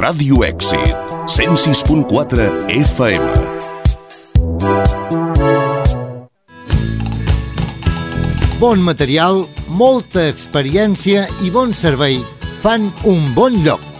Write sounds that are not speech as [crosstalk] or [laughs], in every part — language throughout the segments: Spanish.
Ràdio Èxit, 106.4 FM. Bon material, molta experiència i bon servei fan un bon lloc.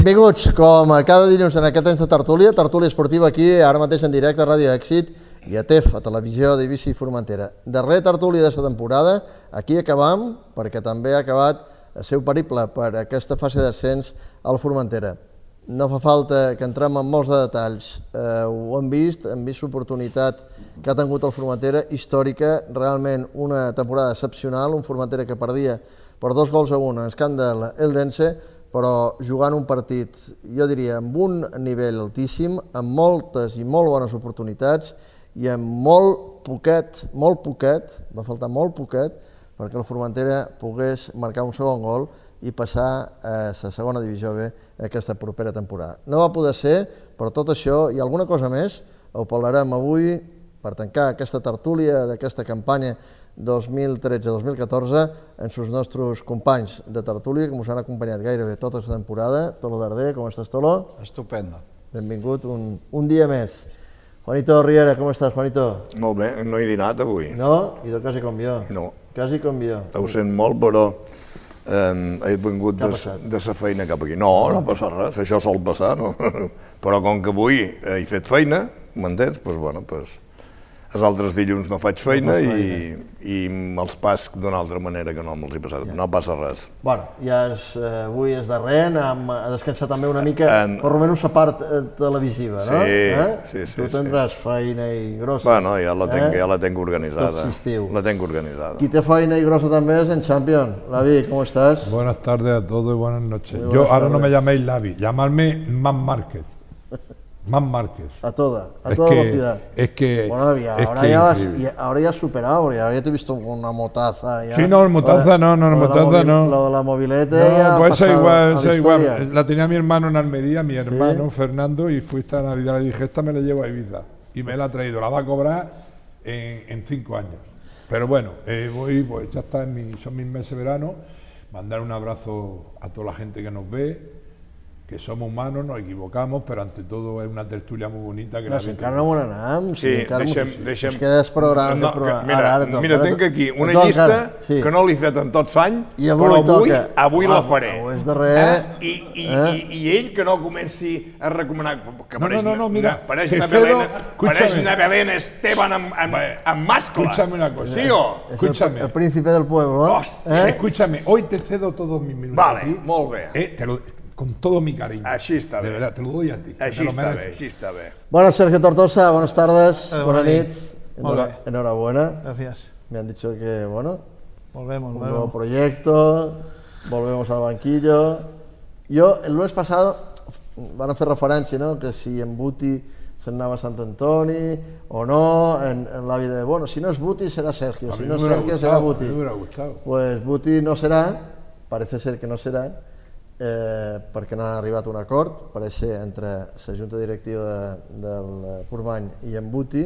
Benvinguts, com cada dilluns en aquest temps de tertúlia, tertúlia esportiva aquí, ara mateix en directe a Ràdio Èxit i a TEF, a Televisió d'Eivissa i Formentera. Darrer tertúlia la temporada, aquí acabam, perquè també ha acabat el seu periple per aquesta fase d'ascens al Formentera. No fa falta que entrem en molts de detalls, eh, ho hem vist, hem vist l'oportunitat que ha tingut el Formentera, històrica, realment una temporada excepcional, un Formentera que perdia per dos gols a un en el camp de l'Eldense, però jugant un partit, jo diria, amb un nivell altíssim, amb moltes i molt bones oportunitats i amb molt poquet, molt poquet, va faltar molt poquet, perquè el Formentera pogués marcar un segon gol i passar a la segona divisió B aquesta propera temporada. No va poder ser, però tot això i alguna cosa més ho parlarem avui per tancar aquesta tertúlia d'aquesta campanya 2013-2014 amb els nostres companys de tertúlia que ens han acompanyat gairebé tota la temporada. Tolo Darder, com estàs, Tolo? Estupendo. Benvingut un, un dia més. Juanito Riera, com estàs, Juanito? Molt bé, no he dinat avui. No? I de quasi com jo. No. Quasi com jo. Ho sent molt, però eh, he vingut de, de sa feina cap aquí. No, no passa res, això sol passar, no? [laughs] però com que avui he fet feina, m'entens? Doncs, pues, bueno, pues, els altres dilluns no faig feina, fas i, i me'ls pas d'una altra manera que no me'ls he passat. No passa res. Bueno, ja és, eh, avui és darrer, anem a descansar també una mica, En- per almenys la part eh, televisiva, no? Sí, eh? sí, sí, Tu sí. tindràs feina i grossa. Bueno, ja la tenc, eh? ja la tenc organitzada. Tot. La tenc organitzada. Qui té feina i grossa també és en Champion. Lavi, com estàs? Buenas tardes a todos y buenas noches. Muy Yo buenas ahora no tardes. me llaméis Lavi, llamadme Man Márquez. [laughs] Man Márquez. A toda, a Es toda que- velocidad. es que- Bueno, ahora, ya vas, ahora ya has superado, porque ahora ya te he visto con una motaza. Ya. Sí, no, motaza no, no, la motaza movi- no. Lo de la movilete ya No, pues esa igual, esa igual. La tenía mi hermano en Almería, mi hermano Fernando, y fui esta Navidad, le dije, esta me la llevo a Ibiza. Y me la ha traído, la va a cobrar en, en cinco años. Pero bueno, eh, voy, pues ya está, en mi- son mis meses de verano. Mandar un abrazo a toda la gente que nos ve, que somos humanos, nos equivocamos, pero ante todo es una tertulia muy bonita que No, la si vida- encara no n'anam, si Sí, encara deixa'm, m'ho- deixa'm... Es queda el programa. No, programa. que, mira, Ara, ara, mira, ara, tinc aquí una toca, llista ara, sí. que no l'he fet en tots anys, I avui però avui, toca. avui Ah, la faré. avui és darrer. Eh? I, i, Eh? i, I ell que no comenci a recomanar... Que No, pareix no, no, no, una- mira, una- Pareix una Belén, escúchame. pareix una Belén Esteban amb, amb, amb mascle. Escúchame una cosa. Tio, Es el, Escúchame. el príncipe del pueblo, ¿no? Hostia. ¿Eh? Escúchame, hoy te cedo todos mis minutos. Vale, molt bé. Eh, te lo- con todo mi cariño. Així està De bé. verdad, te lo doy a ti. així està bé, així està bé. Bueno, Sergio Tortosa, buenas tardes, Eh, nit. Molt Enhora- enhorabuena. Gracias. Me han dicho que, bueno, Volvemos, un volvemos. nuevo proyecto, volvemos al banquillo. Jo, el lunes passat, van fer referència, no?, que si en Buti se'n anava a Sant Antoni o no, en, en l'avi de, bueno, si no és Buti serà Sergio, A si no hubiera Sergio gustado, a mí Buti. me hubiera gustado. Pues Buti no serà, parece ser que no serà, eh, perquè no ha arribat un acord, pareix ser, entre la junta directiva de, del Portmany i en Buti,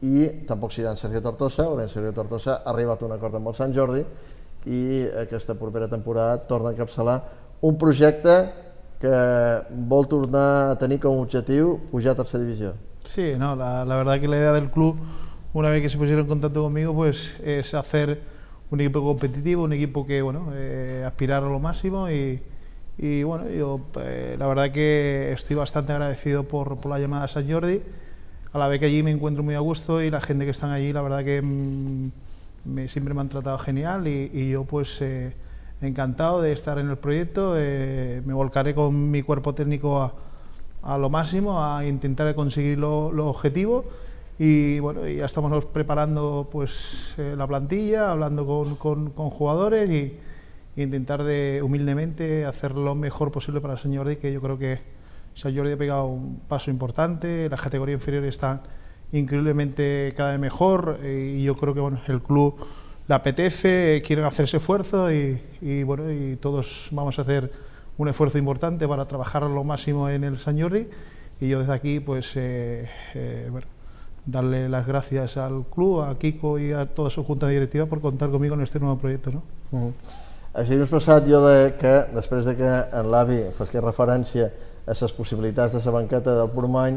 i tampoc serà en Sergio Tortosa, perquè en Sergio Tortosa ha arribat un acord amb el Sant Jordi i aquesta propera temporada torna a encapçalar un projecte que vol tornar a tenir com a objectiu pujar a tercera divisió. Sí, no, la, la verdad que la idea del club, una vez que se pusieron en contacto conmigo, pues es hacer un equipo competitivo, un equipo que, bueno, eh, aspirar a lo máximo y, y, bueno, yo eh, la verdad que estoy bastante agradecido por, por la llamada a San Jordi, a la vez que allí me encuentro muy a gusto y la gente que están allí, la verdad que mm, me, siempre me han tratado genial y, y yo pues eh, encantado de estar en el proyecto. eh, me volcaré con mi cuerpo técnico a, a lo máximo, a intentar conseguir lo, lo objetivo. Y bueno, ya estamos preparando pues eh, la plantilla, hablando con, con, con jugadores y, intentar de humildemente hacer lo mejor posible para el señor Jordi, que yo creo que San Jordi ha pegado un paso importante, las categorías inferiores están increíblemente cada vez mejor eh, y yo creo que bueno, el club le apetece, quieren hacer ese esfuerzo y, y, bueno, y todos vamos a hacer un esfuerzo importante para trabajar lo máximo en el San Jordi y yo desde aquí pues eh, eh, bueno, darle las gracias al club, a Kiko y a toda su junta directiva por contar conmigo en este nuevo proyecto. ¿no? Uh -huh. Així m'he expressat jo de que, després de que en l'avi fes referència a les possibilitats de la banqueta del Portmany,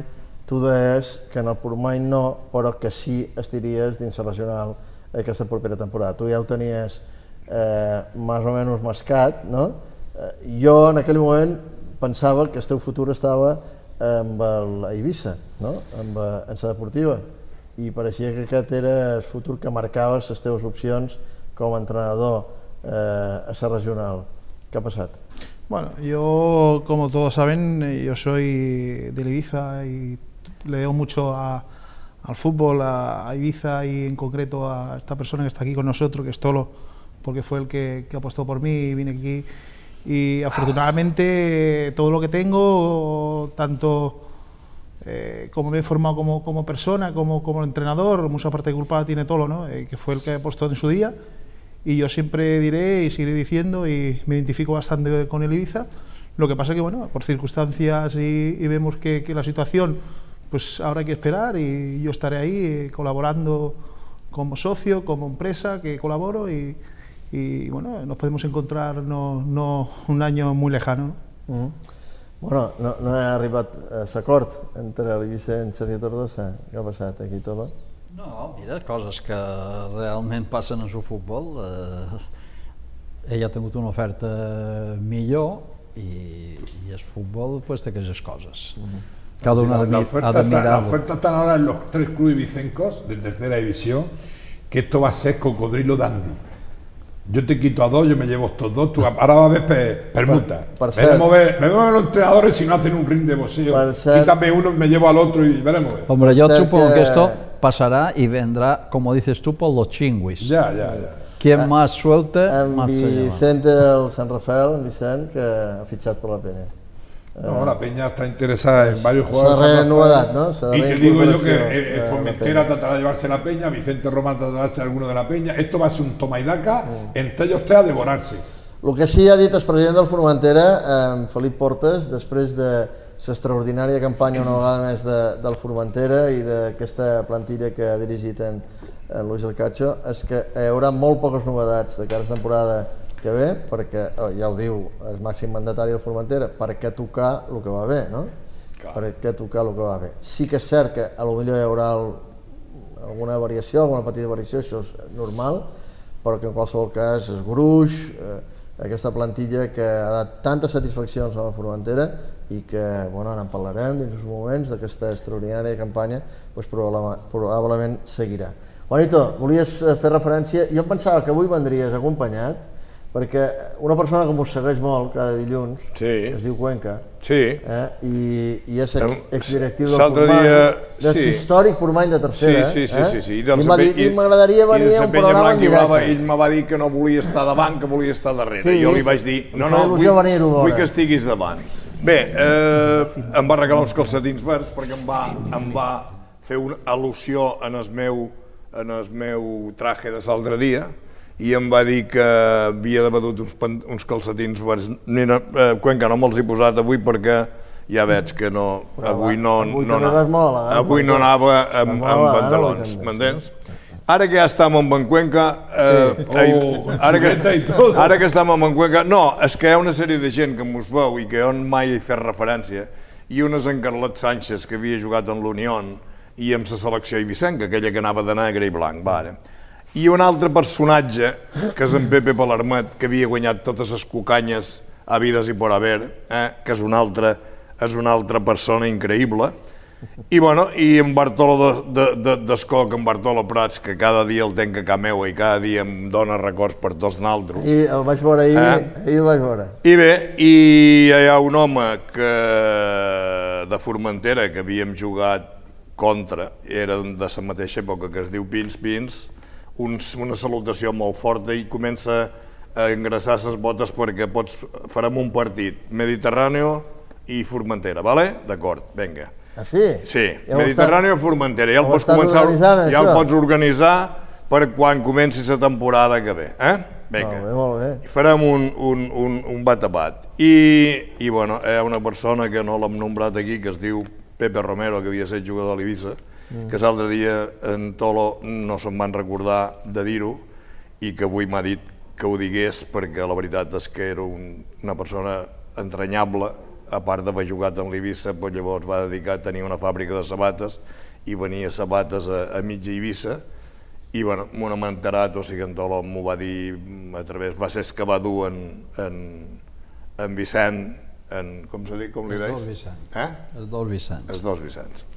tu deies que en el Portmany no, però que sí estiries dins la regional aquesta propera temporada. Tu ja ho tenies eh, més o menys mascat, no? Eh, jo en aquell moment pensava que el teu futur estava amb l'Eivissa, no? amb, eh, la deportiva, i pareixia que aquest era el futur que marcaves les teves opcions com a entrenador eh, a la regional. ¿Qué ha pasado? Bueno, yo, como todos saben, yo soy de Ibiza y le debo mucho al fútbol, a, Ibiza y en concreto a esta persona que está aquí con nosotros, que es Tolo, porque fue el que, que apostó por mí y vine aquí. Y afortunadamente todo lo que tengo, tanto eh, como me he formado como, como persona, como, como entrenador, mucha parte de culpa tiene Tolo, ¿no? Eh, que fue el que apostó en su día y yo siempre diré y seguiré diciendo y me identifico bastante con el Ibiza. Lo que pasa que, bueno, por circunstancias y, y vemos que, que, la situación, pues ahora hay que esperar y yo estaré ahí eh, colaborando como socio, como empresa que colaboro y, y bueno, nos podemos encontrar no, no un año muy lejano. ¿no? Bueno, no, no ha arribat a l'acord entre l'Ibiza i Sergi Tordosa. Què ha passat aquí, tot? No, mira, coses que realment passen en el futbol. Eh, ell ha tingut una oferta millor i, i el futbol pues, té aquestes coses. Uh -huh. Cada una ha de, ha de mirar oferta están ahora en los tres clubes vicencos de tercera división, que esto va a ser cocodrilo dandy. Yo te quito a dos, yo me llevo estos dos, tú ahora va a haber pe, permuta. Per- per veremos, ver, veremos a los entrenadores si no hacen un ring de boxeo. Quítame uno, me llevo al otro y veremos. ver. Hombre, yo supongo que... que- esto pasará y vendrá, como dices tú, por los chingüis. Ya, ya, ya. Quien más suelte, En más se. Vicente del Sant Rafael, en Vicent, que ha fitxat per la penya. No, la Peña está interesada en varios jugadores. San Rafael. novedad, ¿no? Esa Y te digo yo que eh, eh, Formentera Peña. tratará de llevarse la Peña, Vicente Román tratará de llevarse alguno de la Peña. Esto va a ser un toma y daca Mm. entre ellos tres a devorarse. El que sí ha dit el president del Formentera, eh, Felip Portes, després de l'extraordinària campanya una vegada més de, del Formentera i d'aquesta plantilla que ha dirigit en, en Luis El Cacho, és que hi haurà molt poques novedats de cara a temporada que ve, perquè, oh, ja ho diu el màxim mandatari del Formentera, per què tocar el que va bé, no? Clar. Per què tocar el que va bé. Sí que és cert que a lo millor hi haurà el, alguna variació, alguna petita variació, això és normal, però que en qualsevol cas és gruix, eh, aquesta plantilla que ha dat tantes satisfaccions a la Formentera i que, bueno, ara en parlarem dins uns moments d'aquesta extraordinària campanya, doncs probablement, seguirà. Juanito, volies eh, fer referència, jo pensava que avui vendries acompanyat, perquè una persona que m'ho segueix molt cada dilluns, Sí. es diu Cuenca, Sí, eh? I, i és ex, exdirectiu del Portmany, dia- del sí. històric Portmany de tercera. Sí, sí, sí, eh? sí, sí. I m'ha dit, i m'agradaria venir a un programa en directe. Ell me va dir que no volia estar davant, que volia estar darrere. Sí. Jo li vaig dir, no, no, vull, vull que estiguis davant. Bé, eh, em va regalar uns calcetins verds perquè em va, em va fer una al·lusió en el meu, en el meu traje de l'altre dia i em va dir que havia de vedut uns, uns calcetins verds. Mira, eh, Cuenca, no me'ls he posat avui perquè ja veig que no, avui no, avui no, vas molt elegant, avui no anava amb, amb pantalons, m'entens? Ara que ja estem en Cuenca, eh, Oh, ai, ara, que, xuleta i tot. ara que estem en Cuenca, no, és que hi ha una sèrie de gent que mos veu i que jo mai he fet referència, i un és en Carlet Sánchez, que havia jugat en l'Unió i amb la selecció eivissenca, aquella que anava de negre i blanc, vale. I un altre personatge, que és en Pepe Palermet, que havia guanyat totes les cucanyes a vides i por haver, eh, que és una altra, és una altra persona increïble, I, bueno, i en Bartolo d'Escoc, de, de, en Bartolo Prats, que cada dia el tenc a ca meu i cada dia em dona records per tots naltros. I el vaig veure ahir, eh? ahir el vaig veure. I bé, i hi ha un home que, de Formentera que havíem jugat contra, era de la mateixa època, que es diu Pins Pins, un, una salutació molt forta i comença a engrassar les botes perquè pots, farem un partit Mediterráneo i Formentera, vale? D'acord, vinga. Ah, sí? Sí, ja Mediterráneo i Formentera. Ja el pots començar, ja el pots organitzar per quan comenci la temporada que ve. Eh? Vinga. Molt bé, molt bé. I farem un, un, un, un bat a bat. I, I, bueno, hi ha una persona que no l'hem nombrat aquí, que es diu Pepe Romero, que havia estat jugador a l'Ibissa, mm. que l'altre dia en Tolo no se'n van recordar de dir-ho i que avui m'ha dit que ho digués perquè la veritat és que era un, una persona entranyable a part d'haver jugat en l'Ibissa, doncs llavors va dedicar a tenir una fàbrica de sabates i venia sabates a, a mitja Eivissa i bueno, m'ho hem enterat, o sigui, en Tolo m'ho va dir a través, va ser que va dur en, en, en Vicent, en, com se diu, com li deia? Els dos Vicent. Eh? Els dos Vicents. Els dos Vicents.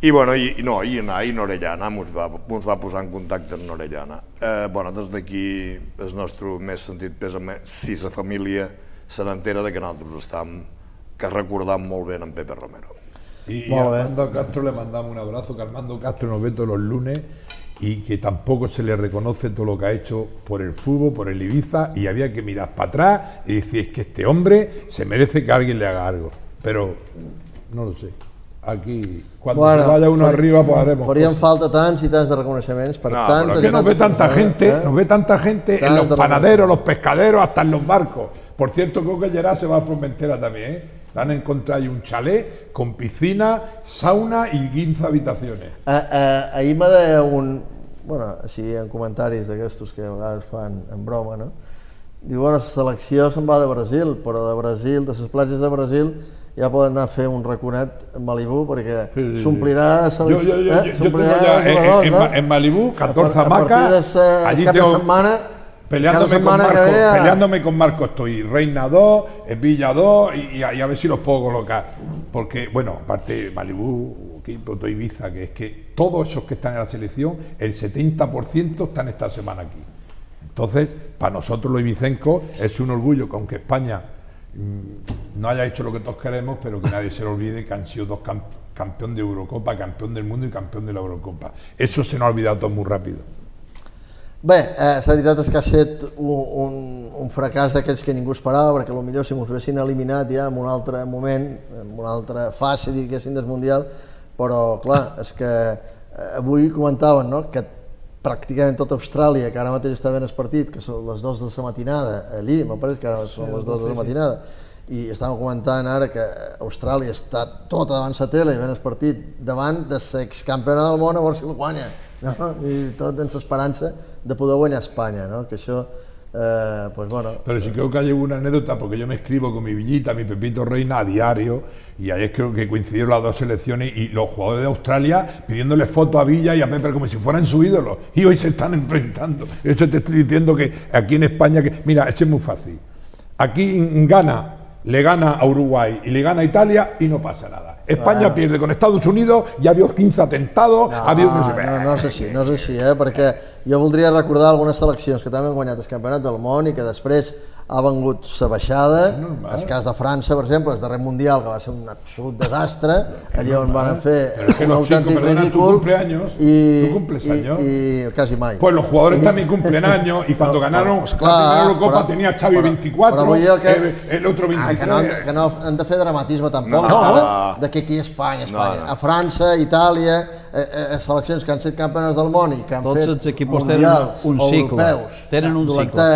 I, bueno, i, no, i, no, i Norellana ens va, ens va posar en contacte amb Norellana. Eh, bueno, des d'aquí el nostre més sentit pesa si la família se n'entera de que nosaltres estem que recordamos molt bé en Pepe Romero. Y, y a Armando Castro le mandamos un abrazo, que Armando Castro nos ve todos los lunes y que tampoco se le reconoce todo lo que ha hecho por el fútbol, por el Ibiza, y había que mirar para atrás y decir, es que este hombre se merece que alguien le haga algo. Pero no lo sé. Aquí, cuando bueno, se vaya uno arriba, pues haremos cosas. falta tants y tants de reconocimientos para no, tantas que nos ve tanta gente, ¿eh? nos ve tanta gente en los panaderos, los pescaderos, hasta en los barcos. Por cierto, creo que Gerard se va a Formentera también, ¿eh? Han encontrado un chalet con piscina, sauna i 15 habitacions. Uh, uh, ahir m'ha de un... Bueno, així en comentaris d'aquestos que a vegades fan en broma, no? Diu, bueno, la selecció se'n va de Brasil, però de Brasil, de les platges de Brasil, ja poden anar a fer un raconet a Malibú perquè s'omplirà jo, jo, jo, eh? jo, jo ja, en, en, Malibú 14 hamacas allí tengo, setmana Peleándome con, Marco, peleándome con Marco estoy, Reina 2, Villa 2 y, y, a, a, ver si los puedo colocar. Porque, bueno, aparte Malibú, Quimpoto, Ibiza, que es que todos esos que están en la selección, el 70% están esta semana aquí. Entonces, para nosotros los ibicencos es un orgullo que aunque España mmm, no haya hecho lo que todos queremos, pero que nadie se lo olvide que han sido dos camp campeón de Eurocopa, campeón del mundo y campeón de la Eurocopa. Eso se nos ha olvidado todo muy rápido. Bé, eh, la veritat és que ha estat un, un, un fracàs d'aquells que ningú esperava, perquè potser si ens haguessin eliminat ja en un altre moment, en una altra fase, diguéssim, del Mundial, però clar, és que eh, avui comentaven no? que pràcticament tota Austràlia, que ara mateix està ben el partit, que són les dues de la matinada, allí, me pareix que ara són les dues de la matinada, i estàvem comentant ara que Austràlia està tota davant la tele, ben el partit davant de l'excampiona del món a veure si el guanya, no? i tot en l'esperança de poder guanyar Espanya, ¿no? que això, eh, pues bueno... Pero sí creo que hay una anécdota, porque yo me escribo con mi Villita, mi Pepito Reina a diario, y ahí creo que coincidieron las dos selecciones y los jugadores de Australia pidiéndole fotos a Villa y a Pepe como si fueran su ídolo, y hoy se están enfrentando. Eso te estoy diciendo que aquí en España, que mira, es muy fácil. Aquí gana, le gana a Uruguay y le gana a Italia y no pasa nada. Espanya pierde con Estados Unidos, hi ha habido 15 atentados, no, ha habido... No, no, no és així, no és així, eh? perquè jo voldria recordar algunes seleccions que també han guanyat el campionat del món i que després ha vengut la baixada, el cas de França, per exemple, el darrer Mundial, que va ser un absolut desastre, allà on van fer un autèntic ridícul, y, y, y, casi mai. Pues los jugadores también cumplen años, y cuando ganaron pues, clar, la primera Eurocopa tenía Xavi 24, que, el, el otro 23... Ah, que, no, que no han de fer dramatisme tampoc, no, no. de que aquí a Espanya, Espanya. No, no. A França, Itàlia, eh, eh, seleccions que han set campionats del món i que han Tots fet mundials un cicle. europeus tenen un cicle.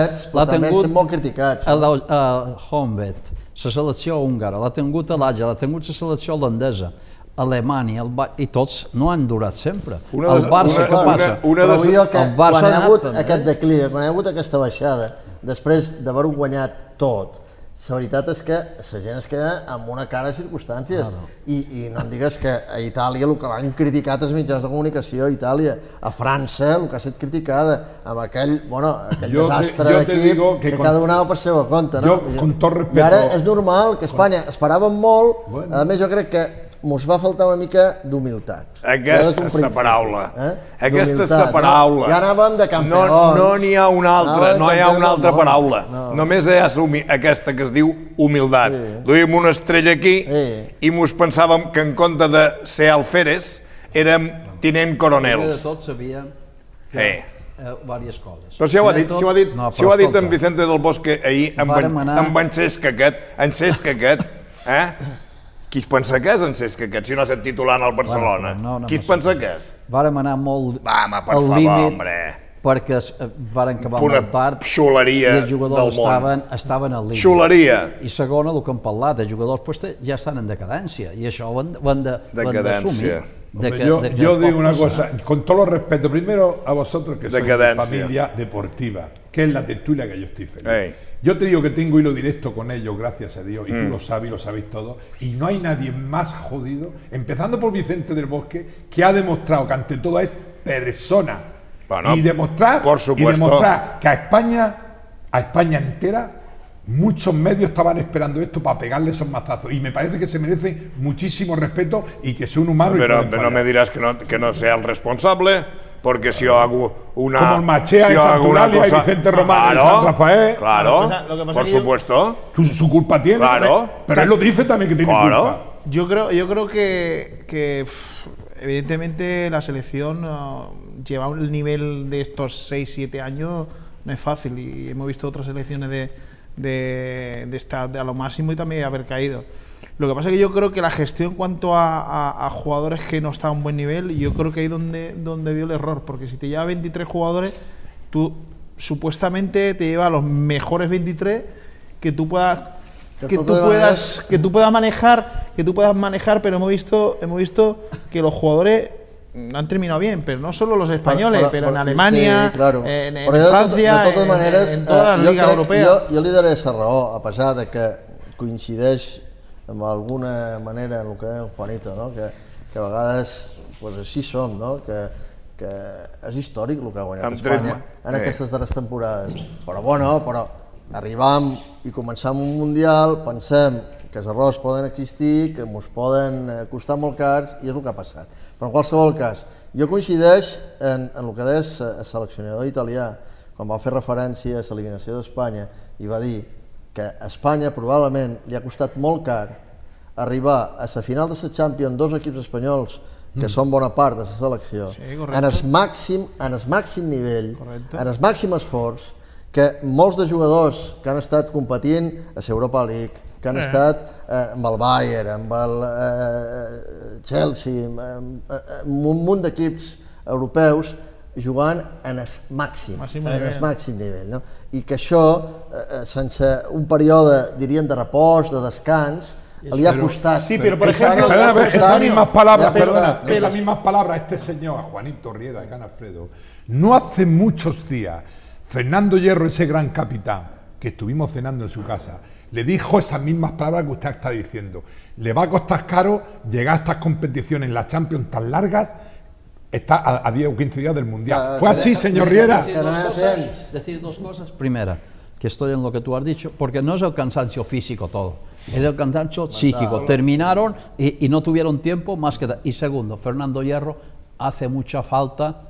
també han molt criticats. A, la, a Hombet, la selecció húngara, l'ha tingut a l'Aja, l'ha tingut la selecció holandesa, Alemanya, el Bar... i tots no han durat sempre. Una el Barça, una, què passa? Una, una de... que, el Barça quan ha hagut aquest declivi, quan ha hagut aquesta baixada, després d'haver-ho guanyat tot, la veritat és que la gent es queda amb una cara de circumstàncies ah, no. I, i no em digues que a Itàlia el que l'han criticat els mitjans de comunicació a Itàlia, a França el que ha estat criticada, amb aquell, bueno, aquell jo desastre d'equip que, que con, cada un anava per seva compte no? Jo, con tot respeto, I ara és normal que Espanya con... esperàvem molt, bueno. a més jo crec que mos va faltar una mica d'humilitat. Aquesta és la paraula. Eh? Aquesta és la paraula. No? Ja anàvem de campions. No no n'hi ha una altra, no hi ha una altra paraula. No. Només hi ha aquesta que es diu humildat. Sí. Duíem una estrella aquí Sí. i mos pensàvem que en compte de ser alferes érem tinent Primer de coronels. tot sabíem Eh. eh, diverses coses. Però si ho ha dit, de si ho ha dit, no, si ho ha dit en Vicente del Bosque ahir, amb, en, anar- amb en Cesc aquest, en Cesc aquest, eh? Qui es pensa que és en Cesc aquest, si no ha estat titular en el Barcelona? Bueno, no, no Qui es pensa que és? Vàrem anar molt Va, home, per al favor, límit hombre. perquè es, eh, varen acabar Una molt tard i els jugadors estaven, estaven al límit. Xuleria. I segona, el que hem parlat, els jugadors pues, ja estan en decadència i això ho han, ho han d'assumir. De Hombre, que- yo, de que yo digo una cosa, con todo los respeto, primero a vosotros que sois familia deportiva, que es la tertulia que yo estoy feliz. Ey. Yo te digo que tengo hilo directo con ellos, gracias a Dios, y Mm. tú lo sabes y lo sabéis todos, y no hay nadie más jodido, empezando por Vicente del Bosque, que ha demostrado que ante todo es persona. Bueno, y demostrar, por y demostrar que a España, a España entera, muchos medios estaban esperando esto para pegarle esos mazazos. Y me parece que se merece muchísimo respeto y que son humanos y Pero, pueden pero no me dirás que no, que no sea el responsable, porque si yo hago una... Como el Machea si y cosa- Vicente Román Claro, San Rafael. Claro, por supuesto. Su, su culpa tiene, Claro. pero él lo dice también que tiene Claro. culpa. Yo creo, yo creo que, que, pff, evidentemente la selección uh, lleva el nivel de estos 6-7 años no es fácil y hemos visto otras selecciones de, de, de estar a lo máximo y también haber caído. Lo que pasa es que yo creo que la gestión en cuanto a, a- a jugadores que no están a un buen nivel, yo creo que ahí donde, donde vio el error, porque si te lleva 23 jugadores, tú supuestamente te lleva a los mejores 23 que tú puedas que tú puedas que tú puedas manejar que tú puedas manejar pero hemos visto hemos visto que los jugadores mm, han terminado bien pero no solo los españoles pero en Alemania sí, claro. en, en de Francia de totes en- maneres, en, todas eh, las jo, ligas crec- europeas jo, jo li daré la raó, a pesar de que coincideix amb alguna manera en el que deia en Juanito, no? que, que a vegades pues, així som, no? que, que és històric el que ha guanyat Amb tret- Espanya en eh. aquestes darreres temporades. Però bueno, però arribam i començam un Mundial, pensem que els errors poden existir, que ens poden eh, costar molt cars, i és el que ha passat. Però en qualsevol cas, jo coincideix en, en el que eh, el seleccionador italià, quan va fer referència a l'eliminació d'Espanya, i va dir que a Espanya probablement li ha costat molt car arribar a la final de la Champions dos equips espanyols que Mm. són bona part de la selecció, Sí, correcte. en el màxim, en el màxim nivell, Correcte. en el màxim esforç, que molts de jugadors que han estat competint a l'Europa League, que han Eh. estat eh, amb el Bayern, amb el eh, Chelsea, amb, amb, amb un munt d'equips europeus jugant en el màxim, Màxim en el màxim nivell. No? I que això, eh, eh, sense un període, diríem, de repòs, de descans, li ha costat. Sí, pero por ejemplo- Perdona, pero esas mismas palabras, perdona, esas mismas palabras, este señor, a Juanito Riera, Gan Alfredo, no hace muchos días, Fernando Hierro, ese gran capitán, que estuvimos cenando en su casa, le dijo esas mismas palabras que usted está diciendo. Le va a costar caro llegar a estas competiciones en la Champions tan largas, está a, a 10 o 15 días del Mundial. Ah, ¿Fue sí, así, sí, señor sí, Riera? Decir dos, cosas, decir dos cosas. Primera, que estoy en lo que tú has dicho, porque no es el cansancio físico todo, es el cansancio psíquico. Terminaron y, y no tuvieron tiempo más que... Y segundo, Fernando Hierro hace mucha falta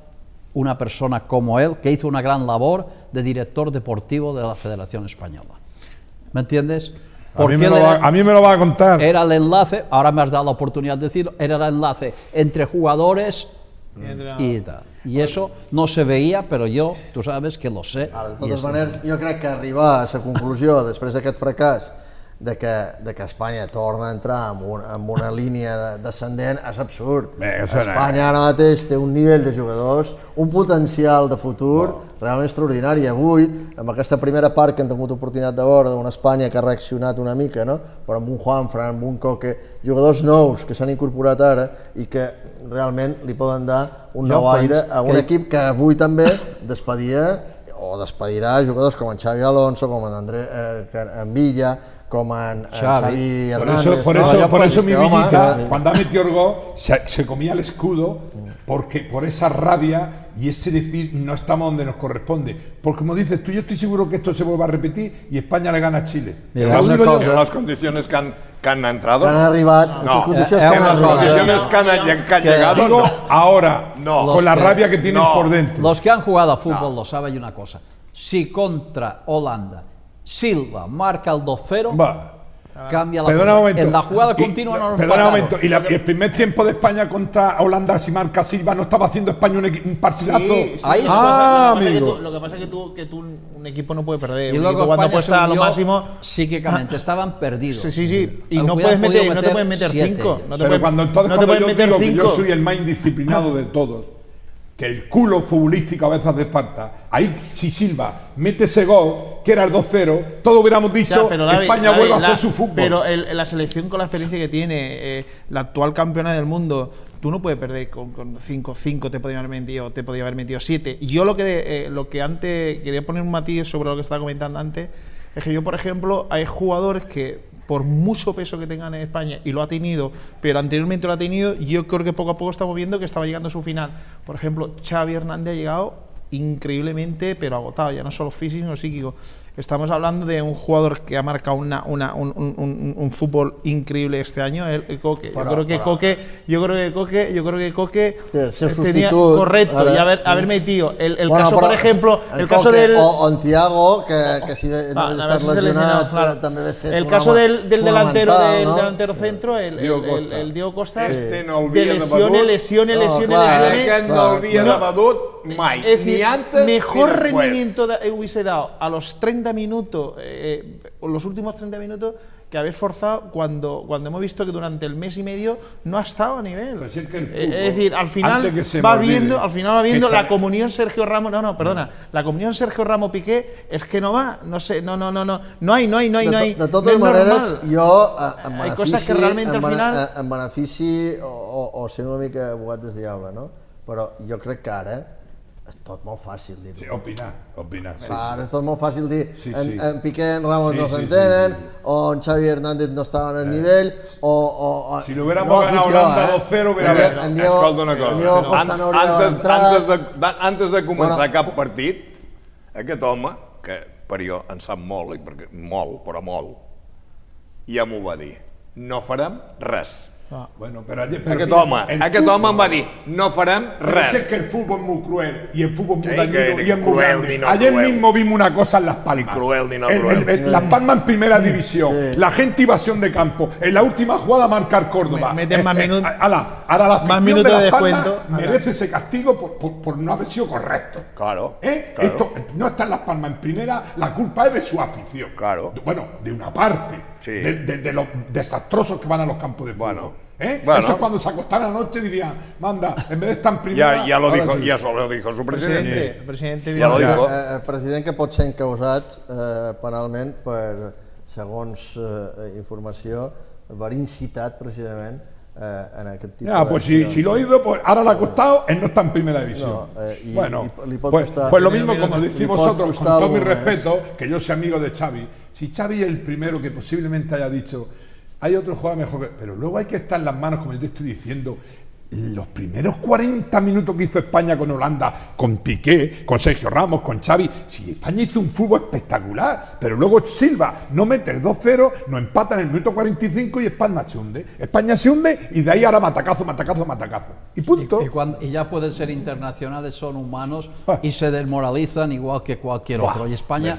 una persona como él, que hizo una gran labor de director deportivo de la Federación Española. ¿Me entiendes? A mí, Porque me lo va, era- a mí me lo va a contar. era el enlace, ahora me has dado la oportunidad de decirlo, era el enlace entre jugadores Entrenador. y tal. Y eso no se veía, pero yo, tú sabes que lo sé. Ara, de totes es- maneres, jo crec que arribar a la conclusió, després d'aquest fracàs, de que, de que Espanya torna a entrar en, un, en una línia de- descendent és absurd. Bé, no. Espanya ara mateix té un nivell de jugadors, un potencial de futur realment extraordinari. Avui, amb aquesta primera part que hem tingut oportunitat de veure d'una Espanya que ha reaccionat una mica, no? però amb un Juanfran, amb un Coque, jugadors nous que s'han incorporat ara i que realment li poden dar un Jo nou aire a un que- equip que avui també despedia o despedirà jugadors com en Xavi Alonso, com en, André, eh, en Villa, com en, en Xavi. Xavi Por Hernández. eso, por ¿no? eso, yo por eso mi Villita, cuando ha metido el gol, se, se comía el escudo porque, por esa rabia y ese decir no estamos donde nos corresponde. Porque como dices tú, yo estoy seguro que esto se vuelva a repetir y España le gana a Chile. Mira, una yo. cosa- En las condiciones que han, que han entrado. Que han arribat, en No. Eh, que eh, han las condiciones que han, que han llegado. Digo no. ahora, No. con la rabia que tienen no. por dentro. Los que han jugado a fútbol lo saben una cosa. Si contra Holanda Silva marca el 2-0, Va. cambia la Perdona un cosa. momento. En la jugada Y- continua no nos Perdona un momento. Y, la- y el primer tiempo de España contra Holanda, si marca Silva, ¿no estaba haciendo España un, un partidazo? Sí, sí, Ahí que. Ah, pasa- lo que pasa es que amigo. tú- Lo que pasa es que tú, que tú un equipo no puede perder. Y un luego equipo cuando apuesta a lo máximo. psíquicamente, estaban perdidos. Sí, sí, sí. Y no puedes podido meter, no te meter pueden meter siete. cinco. No te Pero pueden, cuando entonces no te cuando yo meter digo que cinco. yo soy el más indisciplinado de todos, que el culo futbolístico a veces hace falta, ahí si Silva mete ese gol, que era el 2-0, todos hubiéramos dicho pero David, España vuelve a hacer su fútbol. Pero el- la selección con la experiencia que tiene, eh, la actual campeona del mundo, tú no puedes perder con 5-5, te podía haber metido, te podía haber metido 7. Yo lo que, eh, lo que antes, quería poner un matiz sobre lo que estaba comentando antes, es que yo, por ejemplo, hay jugadores que por mucho peso que tengan en España, y lo ha tenido, pero anteriormente lo ha tenido, yo creo que poco a poco estamos viendo que estaba llegando a su final. Por ejemplo, Xavi Hernández ha llegado increíblemente, pero agotado, ya no solo físico, sino psíquico. Estamos hablando de un jugador que ha marcado una, una- un, un- un- un fútbol increíble este año, el, el Coque. Yo creo que Coque, yo creo que Coque, yo creo que Coque Sí, eh, tenía correcto y haber, haber metido el, el Bueno, caso, por ejemplo, el, caso Coque del O, o en Tiago, que, si no si lesionado, claro. ser el caso del, del delantero del no? delantero centro el, el, Diego el- Costa. el Diego Costa Este no de lesiones, batut. lesiones, No. Es decir, antes mejor rendimiento hubiese dado a los 30 minutos, eh, los últimos 30 minutos, que haber forzado cuando, cuando hemos visto que durante el mes y medio no ha estado a nivel. Si es que el Eh, fútbol, es decir, al final antes que se va viendo, al final va viendo la comunión Sergio Ramos, no, no, perdona, la comunión Sergio Ramos Piqué es que no va, no sé, no, no, no, no, no hay, no hay, no hay, de, no hay. de no totes es maneres, normal. jo, en Hay benefici, cosas que realmente en, al final- en benefici o, o, o sent una mica abogat del diable, no? Però jo crec que ara és tot molt fàcil dir-ho. Sí, opinar, opinar. Sí, Clar, sí. és tot molt fàcil dir Sí, en, sí. en Piqué, en Ramos Sí, no sí, s'entenen, sí, sí, o en Xavi Hernández no estaven al nivell, o... o, o Si lo hubiéramos no, ganado Holanda eh? 2-0 hubiera En habido- en Diego, Escolta una cosa. en Diego Costa no hauria antes, antes, de, de, antes de començar Bueno. cap partit, aquest home, que per jo en sap molt, i perquè, molt, però molt, ja m'ho va dir. No farem res. Bueno, pero ayer, pero Aquest home, el aquest fútbol- home em va dir, no farem res. que el fútbol es muy cruel y el fútbol muy Sí, dañino que y es ni muy cruel grande. no Ayer cruel. mismo vimos una cosa en Las Palmas. Cruel ni no El- cruel. el- el- Las Palmas en primera división. La gente invasión de campo. En la última jugada marcar Córdoba. Me- meten más minutos- ala, ahora la más minutos de, de Las Palmas descuento. Merece ese castigo por, por- por no haber sido correcto. Claro, ¿Eh? claro. Esto no está en Las Palmas en primera, la culpa es de su afición. Claro. Bueno, de una parte. Sí. De, de- de los desastrosos que van a los campos de fútbol. Bueno. ¿Eh? Bueno. Eso es cuando se acostaran anoche dirían, manda, en vez de estar en primera. Ja, ja, lo dijo, sí. ja lo dijo su presidente. Presidente, Ja lo viene- dijo. Eh, el president que pot ser encausat eh, penalment per, segons eh, informació, haver incitat precisament eh, en aquest tipus Ya, pues si, si lo he ido, pues ahora le ha costado, él no está en primera división. No, eh, y- bueno, y li pot pues, costar- pues lo mismo como decís vosotros, con todo mi respeto, que yo soy amigo de Xavi. Si Xavi es el primero que posiblemente haya dicho, hay otro jugador mejor que... Pero luego hay que estar en las manos, como yo te estoy diciendo, los primeros 40 minutos que hizo España con Holanda, con Piqué, con Sergio Ramos, con Xavi, si España hizo un fútbol espectacular, pero luego Silva no mete el 2-0, nos empata en el minuto 45 y España se hunde. España se hunde y de ahí ahora matacazo, matacazo, matacazo. Y punto. Y, cuando- y ya pueden ser internacionales, son humanos Ah. y se desmoralizan igual que cualquier otro. Y España,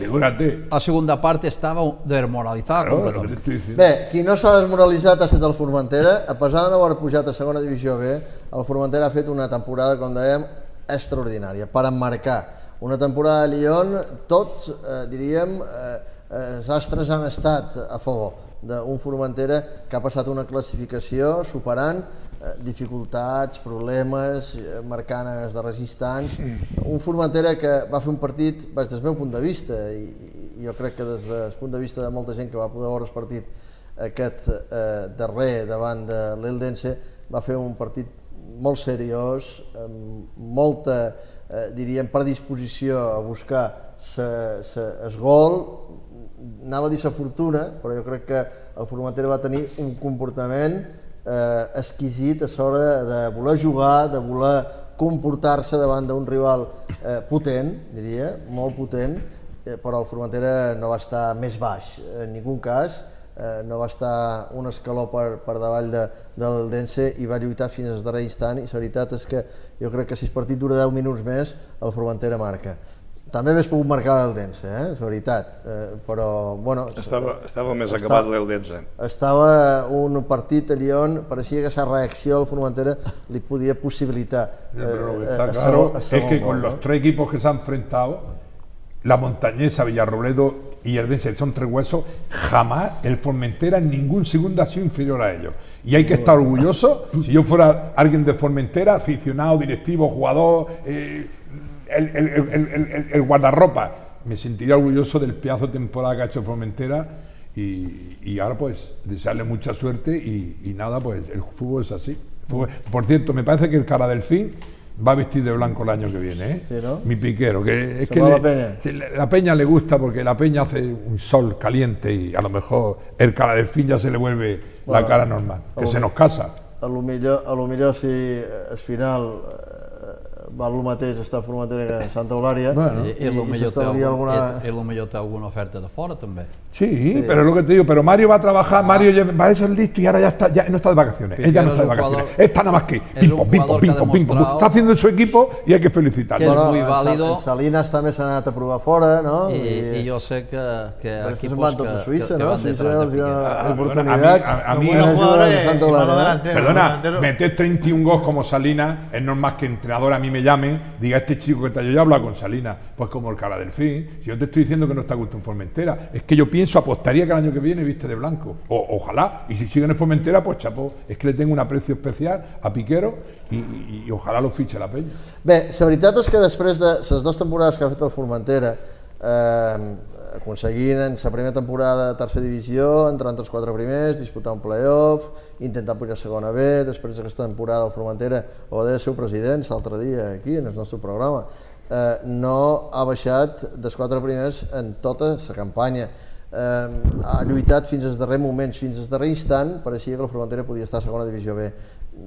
la segunda parte estaba desmoralizada Claro, diciendo. Bé, qui no s'ha desmoralitzat ha estat el Formentera. A pesar de no haver pujat a segona divisió B, el Formentera ha fet una temporada, com dèiem, extraordinària, per emmarcar. Una temporada de Lyon, tot, eh, diríem, eh, eh, els astres han estat a favor d'un Formentera que ha passat una classificació superant eh, dificultats, problemes, eh, marcant els darrers. Un Formentera que va fer un partit, des del meu punt de vista, i, i jo crec que des del punt de vista de molta gent que va poder veure el partit aquest eh, darrer davant de l'Eldense, va fer un partit molt seriós, amb molta, eh, diríem, predisposició a buscar sa, sa, el gol, anava a dir sa fortuna, però jo crec que el Formentera va tenir un comportament eh, exquisit a l'hora de voler jugar, de voler comportar-se davant d'un rival eh, potent, diria, molt potent, eh, però el Formentera no va estar més baix, en ningú cas, eh, no va estar un escaló per, per davall de, del Dense i va lluitar fins al darrer instant i la veritat és que jo crec que si el partit dura 10 minuts més el Formentera marca també hagués pogut marcar l'Eldense, eh? és veritat, eh, però bueno... Estava, estava més estava, acabat l'Eldense. Estava un partit allà on pareixia que esa reacció al Formentera li podia possibilitar. Eh, eh, está claro es que con los tres equipos que se han enfrentado, la Montañesa, Villarrobledo y Eldense son tres huesos, jamás el Formentera en ningún segundo ha sido inferior a ellos. Y hay que estar orgulloso. Si yo fuera alguien de Formentera, aficionado, directivo, jugador, eh, el, guardarropa, me sentiría orgulloso del pedazo de temporada que ha hecho Formentera y, ahora pues desearle mucha suerte y, nada, pues el fútbol es así. por cierto, me parece que el cara del fin va a vestir de blanco el año que viene, ¿eh? Sí, ¿no? Mi piquero, que es que la, peña. la peña le gusta porque la peña hace un sol caliente y a lo mejor el cara del fin ya se le vuelve bueno, la cara normal, que se nos casa. A lo millor, a lo millor si es final val el mateix estar a Formentera que Santa Eulària bueno, i, i, i, té alguna... I, i millor té alguna oferta de fora també sí, sí, pero es lo que te digo pero Mario va a trabajar, Mario ya, va a ser listo y ahora ya está, ya no está de vacaciones él ya no está de vacaciones, jugador, está nada más que pim pom, pim pom, pim pom, pim pom, está haciendo su equipo y hay que felicitarlo. Que és muy válido. Salinas també s'ha anat a provar fora no? I, i, i jo sé que, que equipos van a Suïssa, no? Suïssa els hi ha oportunitats a mi, a mi, perdona, meter 31 gols como Salinas es normal que entrenador a mí me llame diga este chico que está yo ya habla con Salinas, pues como el cara del fin. Si yo te estoy diciendo que no está gusto en Formentera, es que yo pienso, apostaría que el año que viene viste de blanco. O, ojalá, y si sigue en Formentera, pues chapo, es que le tengo un aprecio especial a Piquero i, i, i ojalà lo fitxe la penya. Bé, la veritat és que després de les dues temporades que ha fet el Formentera, eh, aconseguint en la primera temporada de tercera divisió, entrar els quatre primers, disputar un playoff, intentar pujar a segona B, després d'aquesta temporada el Formentera, o de seu president l'altre dia aquí en el nostre programa, eh, no ha baixat dels quatre primers en tota la campanya. Eh, ha lluitat fins al darrer moment, fins al darrer instant, pareixia que la Formentera podia estar a segona divisió B.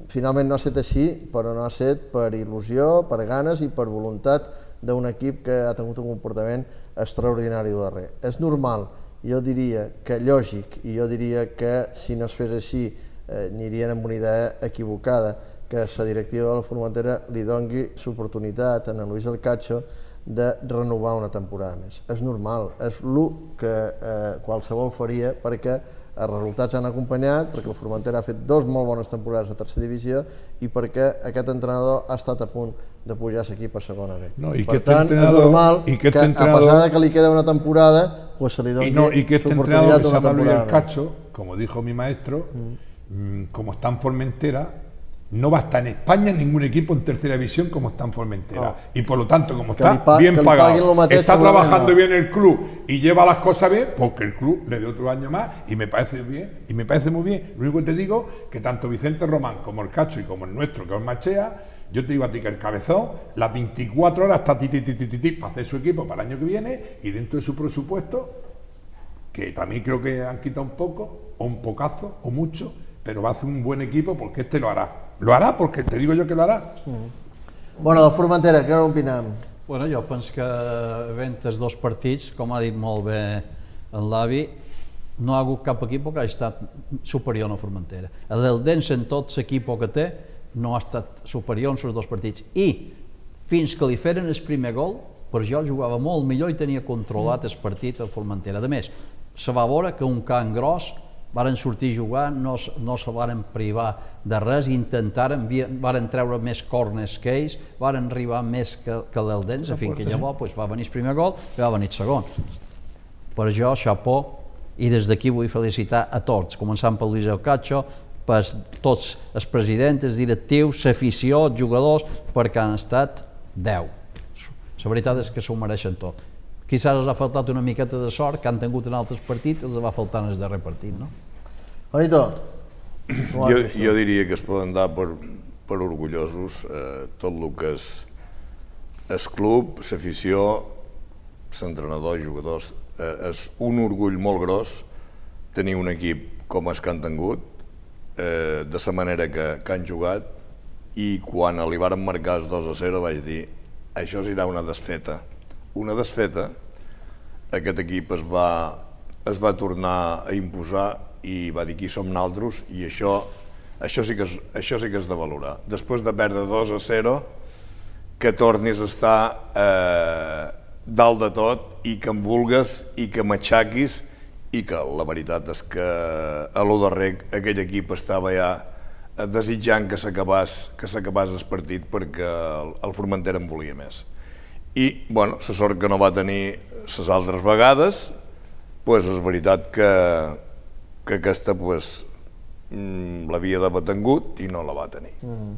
Finalment no ha estat així, però no ha estat per il·lusió, per ganes i per voluntat d'un equip que ha tingut un comportament extraordinari darrer. És normal, jo diria que lògic, i jo diria que si no es fes així eh, anirien amb una idea equivocada, que la directiva de la Formentera li dongui l'oportunitat a en Luis Alcacho de renovar una temporada més. És normal, és el que eh, qualsevol faria perquè els resultats han acompanyat, perquè el Formentera ha fet dos molt bones temporades a tercera divisió i perquè aquest entrenador ha estat a punt de pujar l'equip a segona B. No, i per tant, és normal i que, entrenador... a pesar de que li queda una temporada, pues se li doni no, y que este entrenador que se llama Luis Cacho, como dijo mi maestro, mm. mm. como está en Formentera, no va a estar en España ningún equipo en tercera división como está en Formentera. No. Y por lo tanto, como está bien pagado, está trabajando bien el club y lleva las cosas bien, porque el club le dio otro año más y me parece bien, y me parece muy bien. Lo único que te digo que tanto Vicente Román como el Cacho y como el nuestro, que es Machea, yo te digo a ti que el cabezón, las 24 horas está ti, ti, ti, ti, ti, para hacer su equipo para el año que viene y dentro de su presupuesto, que también creo que han quitado un poco, o un pocazo, o mucho, pero va a hacer un buen equipo porque este lo hará. Lo harà perquè te digo jo que lo harà. Mm. Bueno, del Formentera, què opinem? Bueno, jo penso que havent els dos partits, com ha dit molt bé en l'avi, no ha hagut cap equip que ha estat superior a Formentera. El del Dens en tot l'equip que té no ha estat superior en els dos partits. I fins que li feren el primer gol, per jo jugava molt millor i tenia controlat el partit a Formentera. A més, se va veure que un can gros varen sortir a jugar, no, no se varen privar de res, intentaren, varen treure més cornes que ells, varen arribar més que, que l'Eldens, a fin que llavors pues, va venir el primer gol i va venir el segon. Per això, xapó, i des d'aquí vull felicitar a tots, començant per Luis Cacho, per tots els presidents, els directius, l'afició, els jugadors, perquè han estat 10. La veritat és que s'ho mereixen tot. Quizás els ha faltat una miqueta de sort que han tingut en altres partits, els va faltar en el darrer partit, no? Juanito, jo, jo diria que es poden dar per, per orgullosos eh, tot el que és el club, l'afició, l'entrenador, jugadors. Eh, és un orgull molt gros tenir un equip com els que han tingut, eh, de la manera que, que han jugat, i quan li varen marcar els 2 a 0 vaig dir això serà una desfeta una desfeta, aquest equip es va es va tornar a imposar i va dir qui som naltros i això, això, sí que és, això sí que és de valorar. Després de perdre 2 a 0, que tornis a estar eh, dalt de tot i que em vulgues i que m'aixaquis i que la veritat és que a lo darrer aquell equip estava ja desitjant que s'acabés que s'acabés el partit perquè el, el Formentera en volia més. I, bueno, la sort que no va tenir les altres vegades, pues és veritat que, que aquesta pues, mm, l'havia d'haver tingut i no la va tenir. Mm -hmm.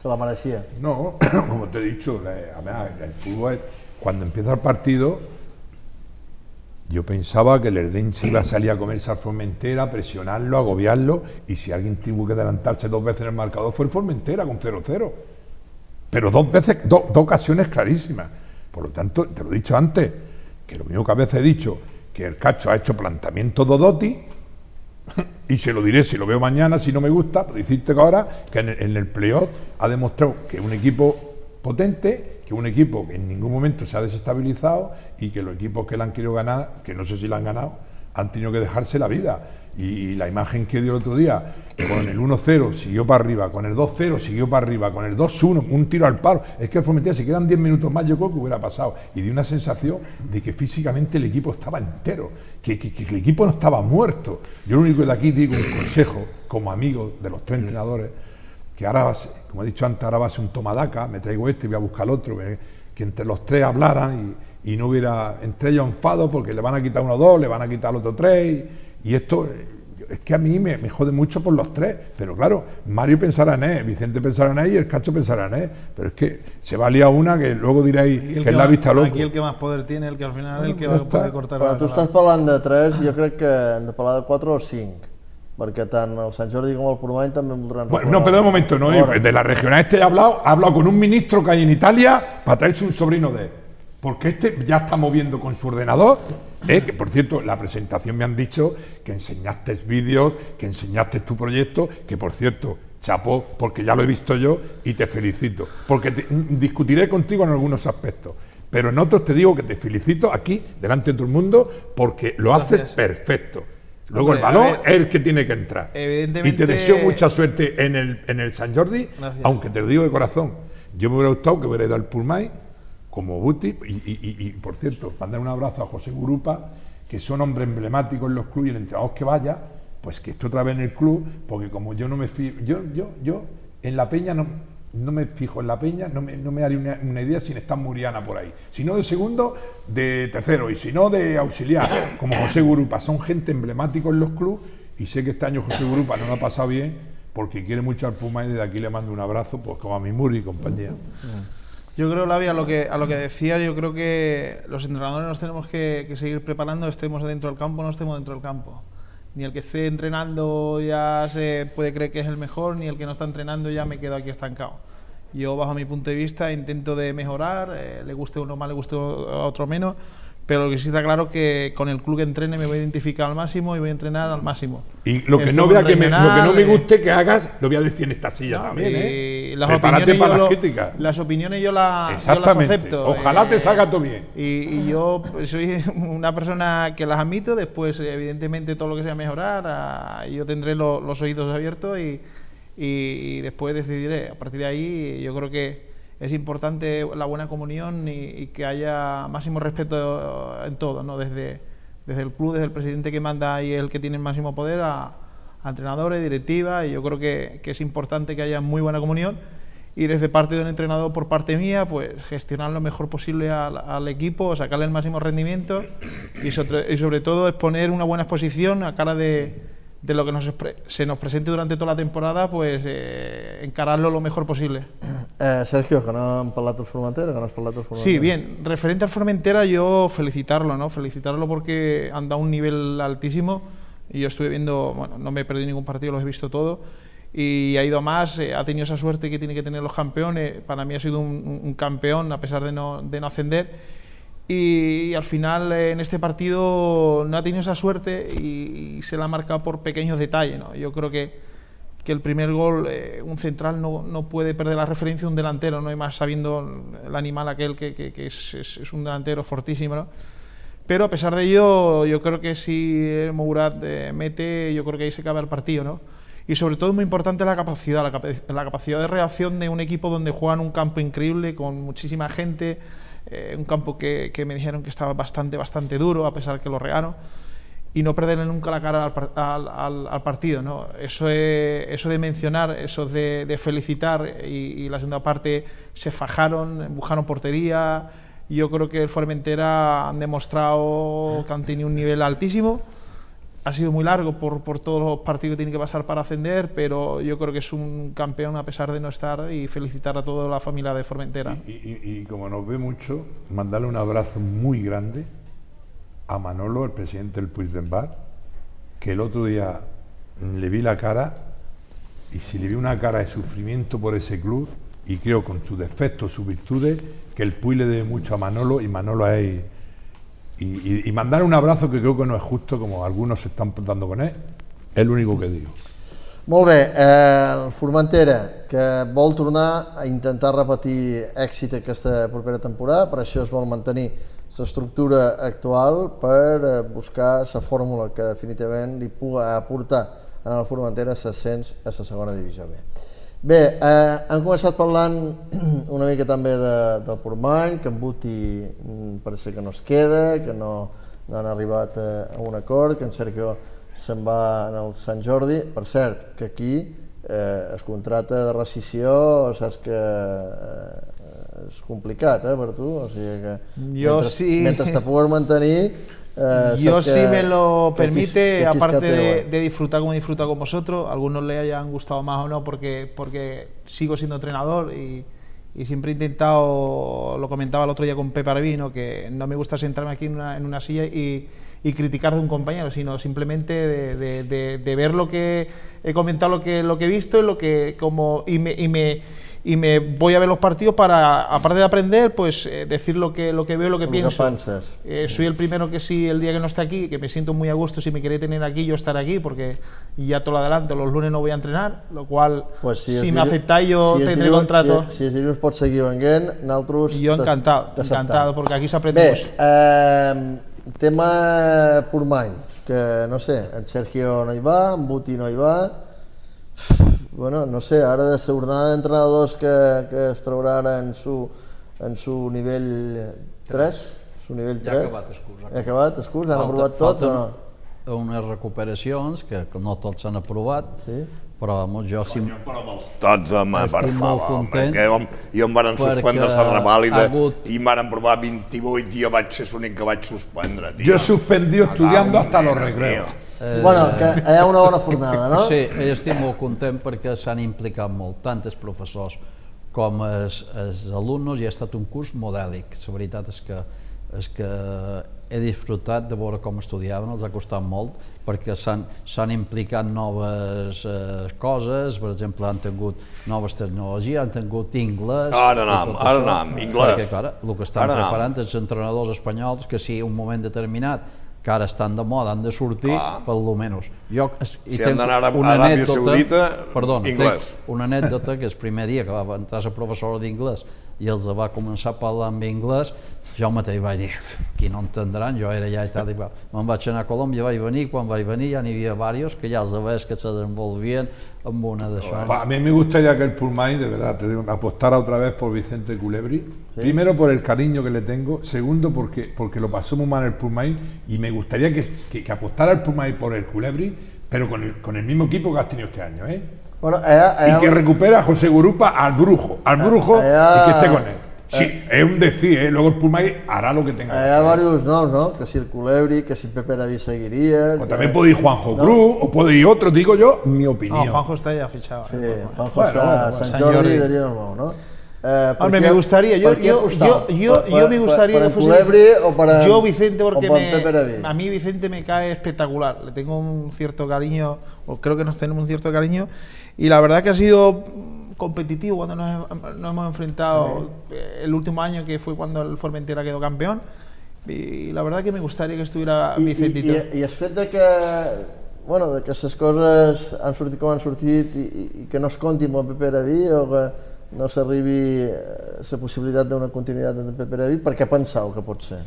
Se la merecía. No, como te he dicho, el fútbol, cuando empieza el partido, yo pensaba que el Erdense iba a salir a comerse al Formentera, a presionarlo, a agobiarlo, y si alguien tuvo que adelantarse dos veces en el marcador fue el Formentera con 0-0. Pero dos veces, dos ocasiones clarísimas. Por lo tanto, te lo he dicho antes, que lo mismo que a veces he dicho, que el Cacho ha hecho planteamiento Dodoti, [laughs] y se lo diré si lo veo mañana, si no me gusta, pues decirte que ahora que en el, en el playoff ha demostrado que es un equipo potente, que es un equipo que en ningún momento se ha desestabilizado y que los equipos que le han querido ganar, que no sé si la han ganado, han tenido que dejarse la vida. Y, la imagen que dio el otro día, con el 1-0 siguió para arriba, con el 2-0 siguió para arriba, con el 2-1, un tiro al palo. Es que el Formentera se quedan 10 minutos más, yo creo que hubiera pasado. Y dio una sensación de que físicamente el equipo estaba entero, que, el equipo no estaba muerto. Yo lo único de aquí digo un consejo, como amigo de los tres entrenadores, que ahora, como he dicho antes, ahora va a ser un tomadaca, me traigo este y voy a buscar el otro, que entre los tres hablaran y, no hubiera entre ellos enfado porque le van a quitar uno dos, le van a quitar al otro tres. Esto eh, es que a mí me, jode mucho por los tres. Pero claro, Mario pensará en él, Vicente pensará en él y el Cacho pensará en él. Pero es que se va a liar una que luego diréis que, es la vista loco. Aquí el que más poder tiene, el que al final el que va a poder cortar Però tu estàs parlant de tres, jo crec que hem de parlar de quatre o cinc. Porque tant el Sant Jordi como el Purmany también voldran... Bueno, no, pero de momento no, de la regional este he hablado, he hablado con un ministro que hay en Italia para traerse un sobrino de él porque este ya está moviendo con su ordenador, ¿eh? que por cierto, la presentación me han dicho que enseñaste vídeos, que enseñaste tu proyecto, que por cierto, chapo, porque ya lo he visto yo y te felicito, porque discutiré contigo en algunos aspectos. Pero en otros te digo que te felicito aquí, delante de todo el mundo, porque lo haces perfecto. Luego el balón es el que tiene que entrar. Y te deseo mucha suerte en el, en el San Jordi, aunque te lo digo de corazón. Yo me hubiera gustado que hubiera ido al Pulmay, como Buti, y, por cierto, mandar un abrazo a José Gurupa, que son hombres emblemáticos en los clubes y el entrenador que vaya, pues que esté otra vez en el club, porque como yo no me fijo, yo, yo, yo en la peña no, no me fijo en la peña, no me, no me haré una, idea si está Muriana por ahí. Si no de segundo, de tercero, y si no de auxiliar, como José Gurupa. Son gente emblemática en los clubes y sé que este año José Gurupa no lo ha pasado bien porque quiere mucho al Puma y desde aquí le mando un abrazo, pues como a mi Muri y compañía. Yo creo, Lavi, a lo que, a lo que decía, yo creo que los entrenadores nos tenemos que, seguir preparando, estemos dentro del campo no estemos dentro del campo. Ni el que esté entrenando ya se puede creer que es el mejor, ni el que no está entrenando ya me quedo aquí estancado. Yo, bajo mi punto de vista, intento de mejorar, eh, le guste uno más, le guste a otro menos, pero lo que sí está claro que con el club que entrene me voy a identificar al máximo y voy a entrenar al máximo. Y lo que, no, vea que me, lo que no me guste que hagas, lo voy a decir en esta silla también. ¿eh? Las opiniones para las críticas. Las opiniones yo, las acepto. Ojalá te eh, salga todo bien. Y, yo soy [laughs] una persona que las admito, después evidentemente todo lo que sea mejorar, yo tendré los oídos abiertos y, y después decidiré. A partir de ahí yo creo que es importante la buena comunión y, que haya máximo respeto en todo, ¿no? desde, desde el club, desde el presidente que manda y el que tiene el máximo poder, a, entrenadores, directiva, y yo creo que, es importante que haya muy buena comunión. Y desde parte de un entrenador, por parte mía, pues gestionar lo mejor posible al, equipo, sacarle el máximo rendimiento y sobre, y sobre todo exponer una buena exposición a cara de, de lo que nos se nos presente durante toda la temporada, pues eh, encararlo lo mejor posible. Eh, Sergio, que no han del Formentera, que no has hablado Formentera. Sí, bien, referente al Formentera yo felicitarlo, ¿no? Felicitarlo porque han dado un nivel altísimo y yo estuve viendo, bueno, no me he perdido ningún partido, los he visto todo y ha ido más, eh, ha tenido esa suerte que tiene que tener los campeones, para mí ha sido un, un campeón a pesar de no, de no ascender y, al final eh, en este partido no ha tenido esa suerte y, se la ha marcado por pequeños detalles. ¿no? Yo creo que, que el primer gol, eh, un central no, no, puede perder la referencia un delantero, no hay más sabiendo el animal aquel que, que, es, es, un delantero fortísimo. ¿no? pero a pesar de ello, yo creo que si Mourad eh, mete, yo creo que ahí se acaba el partido, ¿no? Y sobre todo muy importante la capacidad, la, la capacidad de reacción de un equipo donde juegan un campo increíble, con muchísima gente, eh, un campo que, que, me dijeron que estaba bastante, bastante duro, a pesar que lo regano, y no perderle nunca la cara al, al, al partido. ¿no? Eso, es, eso de mencionar, eso de, de felicitar, y, y, la segunda parte se fajaron, buscaron portería. Yo creo que el Formentera han demostrado que han tenido un nivel altísimo ha sido muy largo por, por, todos los partidos que tiene que pasar para ascender, pero yo creo que es un campeón a pesar de no estar y felicitar a toda la familia de Formentera. Y, y, y como nos ve mucho, mandarle un abrazo muy grande a Manolo, el presidente del Puigdembar, que el otro día le vi la cara y si le vi una cara de sufrimiento por ese club y creo con sus defectos, sus virtudes, que el Puy le debe mucho a Manolo y Manolo es y, y, mandar un abrazo que creo que no es justo como algunos se están portando con él és l'únic que digo. Molt bé, eh, el Formentera que vol tornar a intentar repetir èxit aquesta propera temporada per això es vol mantenir l'estructura actual per eh, buscar la fórmula que definitivament li pugui aportar en el Formentera l'ascens a la segona divisió B Bé, eh, hem començat parlant [clears throat] una mica també de, del Portmany, que en Buti mm, parece que no es queda, que no, no han arribat a, a un acord, que en Sergio se'n va en el Sant Jordi. Per cert, que aquí eh, es contrata de rescisió, saps que eh, és complicat eh, per tu, o sigui que jo mentre, sí. mentre te pugues mantenir Eh, Yo si me lo permite, aparte de, de, disfrutar como he disfrutado con vosotros, algunos le hayan gustado más o no porque, porque sigo siendo entrenador y, y siempre he intentado, lo comentaba el otro día con Pepe Arvino, que no me gusta sentarme aquí en una, en una silla y, y, criticar de un compañero, sino simplemente de, de, de, de, ver lo que he comentado, lo que, lo que he visto y, lo que, como, y me, y me y me voy a ver los partidos para, aparte de aprender, pues eh, decir lo que, lo que veo, lo que pienso. Eh, soy el primero que sí, el día que no esté aquí, que me siento muy a gusto, si me queréis tener aquí, yo estaré aquí, porque ya todo lo adelante, los lunes no voy a entrenar, lo cual, pues si, si me aceptáis, yo si tendré contrato. Si, si es dilluns pots seguir venguent, nosaltres... Y yo encantado, encantado, porque aquí se aprende Bé, eh, tema Purmany, que no sé, en Sergio no hi va, en Buti no hi va, bueno, no sé, ara de la jornada d'entrenadors que, que es traurà ara en su, en su nivell 3, su nivell 3. Ja ha acabat el curs. Ha acabat el curs, han aprovat tot o no? unes recuperacions que, que no tots s'han aprovat, sí? però home, jo sí... Però amb els tots, home, per favor, home, que jo, jo em van suspendre la revàlida hagut... i em van provar 28 i jo vaig ser l'únic que vaig suspendre, tio. Jo he suspendido estudiando hasta los recreos. Eh, bueno, que hi ha una bona fornada, no? Sí, jo estic molt content perquè s'han implicat molt, tant els professors com els, els alumnes i ha estat un curs modèlic. La veritat és que, és que he disfrutat de veure com estudiaven, els ha costat molt, perquè s'han implicat noves eh, coses, per exemple, han tingut noves tecnologies, han tingut anglès... Ara anem, ara anem, anglès. Perquè, clar, el que estan ara preparant els entrenadors espanyols, que si un moment determinat que ara estan de moda, han de sortir, Clar. per lo menys. Jo, i si han d'anar a Aràbia Saudita, perdona, anglès. una anècdota que el primer dia que va entrar la professora d'inglès i els va començar a parlar en anglès, jo mateix vaig dir, qui no entendran, jo era ja i tal i qual. Me'n vaig anar a Colòmbia, vaig venir, quan vaig venir n'hi havia diversos que els veus que se desenvolvien amb una d'això. A mí me gustaría que el Pulmay, de verdad, te digo, apostara otra vez por Vicente Culebri. ¿Sí? Primero por el cariño que le tengo, segundo porque, porque lo pasó muy mal el Pulmay y me gustaría que, que, que apostara el Pulmay por el Culebri, pero con el, con el mismo equipo que has tenido este año, ¿eh? Bueno, allá, allá, y que recupera a José Gurupa al brujo, al brujo allá, y que esté con él. Sí, eh, es un decir, ¿eh? luego el Pulmay hará lo que tenga que hacer. Hay varios noms, ¿no? Que si el Culebri, que si Pepe David seguiría. O que... también puede ir Juanjo ¿no? Cruz, o puede ir otro, digo yo, mi opinión. No, Juanjo está ya fichado. Sí, ¿eh? Juanjo bueno, está, bueno, San Jordi, Jordi. de Llenarmou, ¿no? Eh, Hombre, me gustaría, yo, yo, yo, yo, yo, me gustaría para, para Culebri o para yo Vicente porque me, a mí Vicente me cae espectacular, le tengo un cierto cariño, o creo que nos tenemos un cierto cariño y la verdad que ha sido competitivo cuando nos, nos hemos enfrentado el último año que fue cuando el Formentera quedó campeón y la verdad que me gustaría que estuviera I, Vicentito. I, i, I el fet de que bueno, de que les coses han sortit com han sortit i, i que no es compti amb el Pepe Araví o que no s'arribi la possibilitat d'una continuïtat amb el Pepe Araví, per què penseu que pot ser?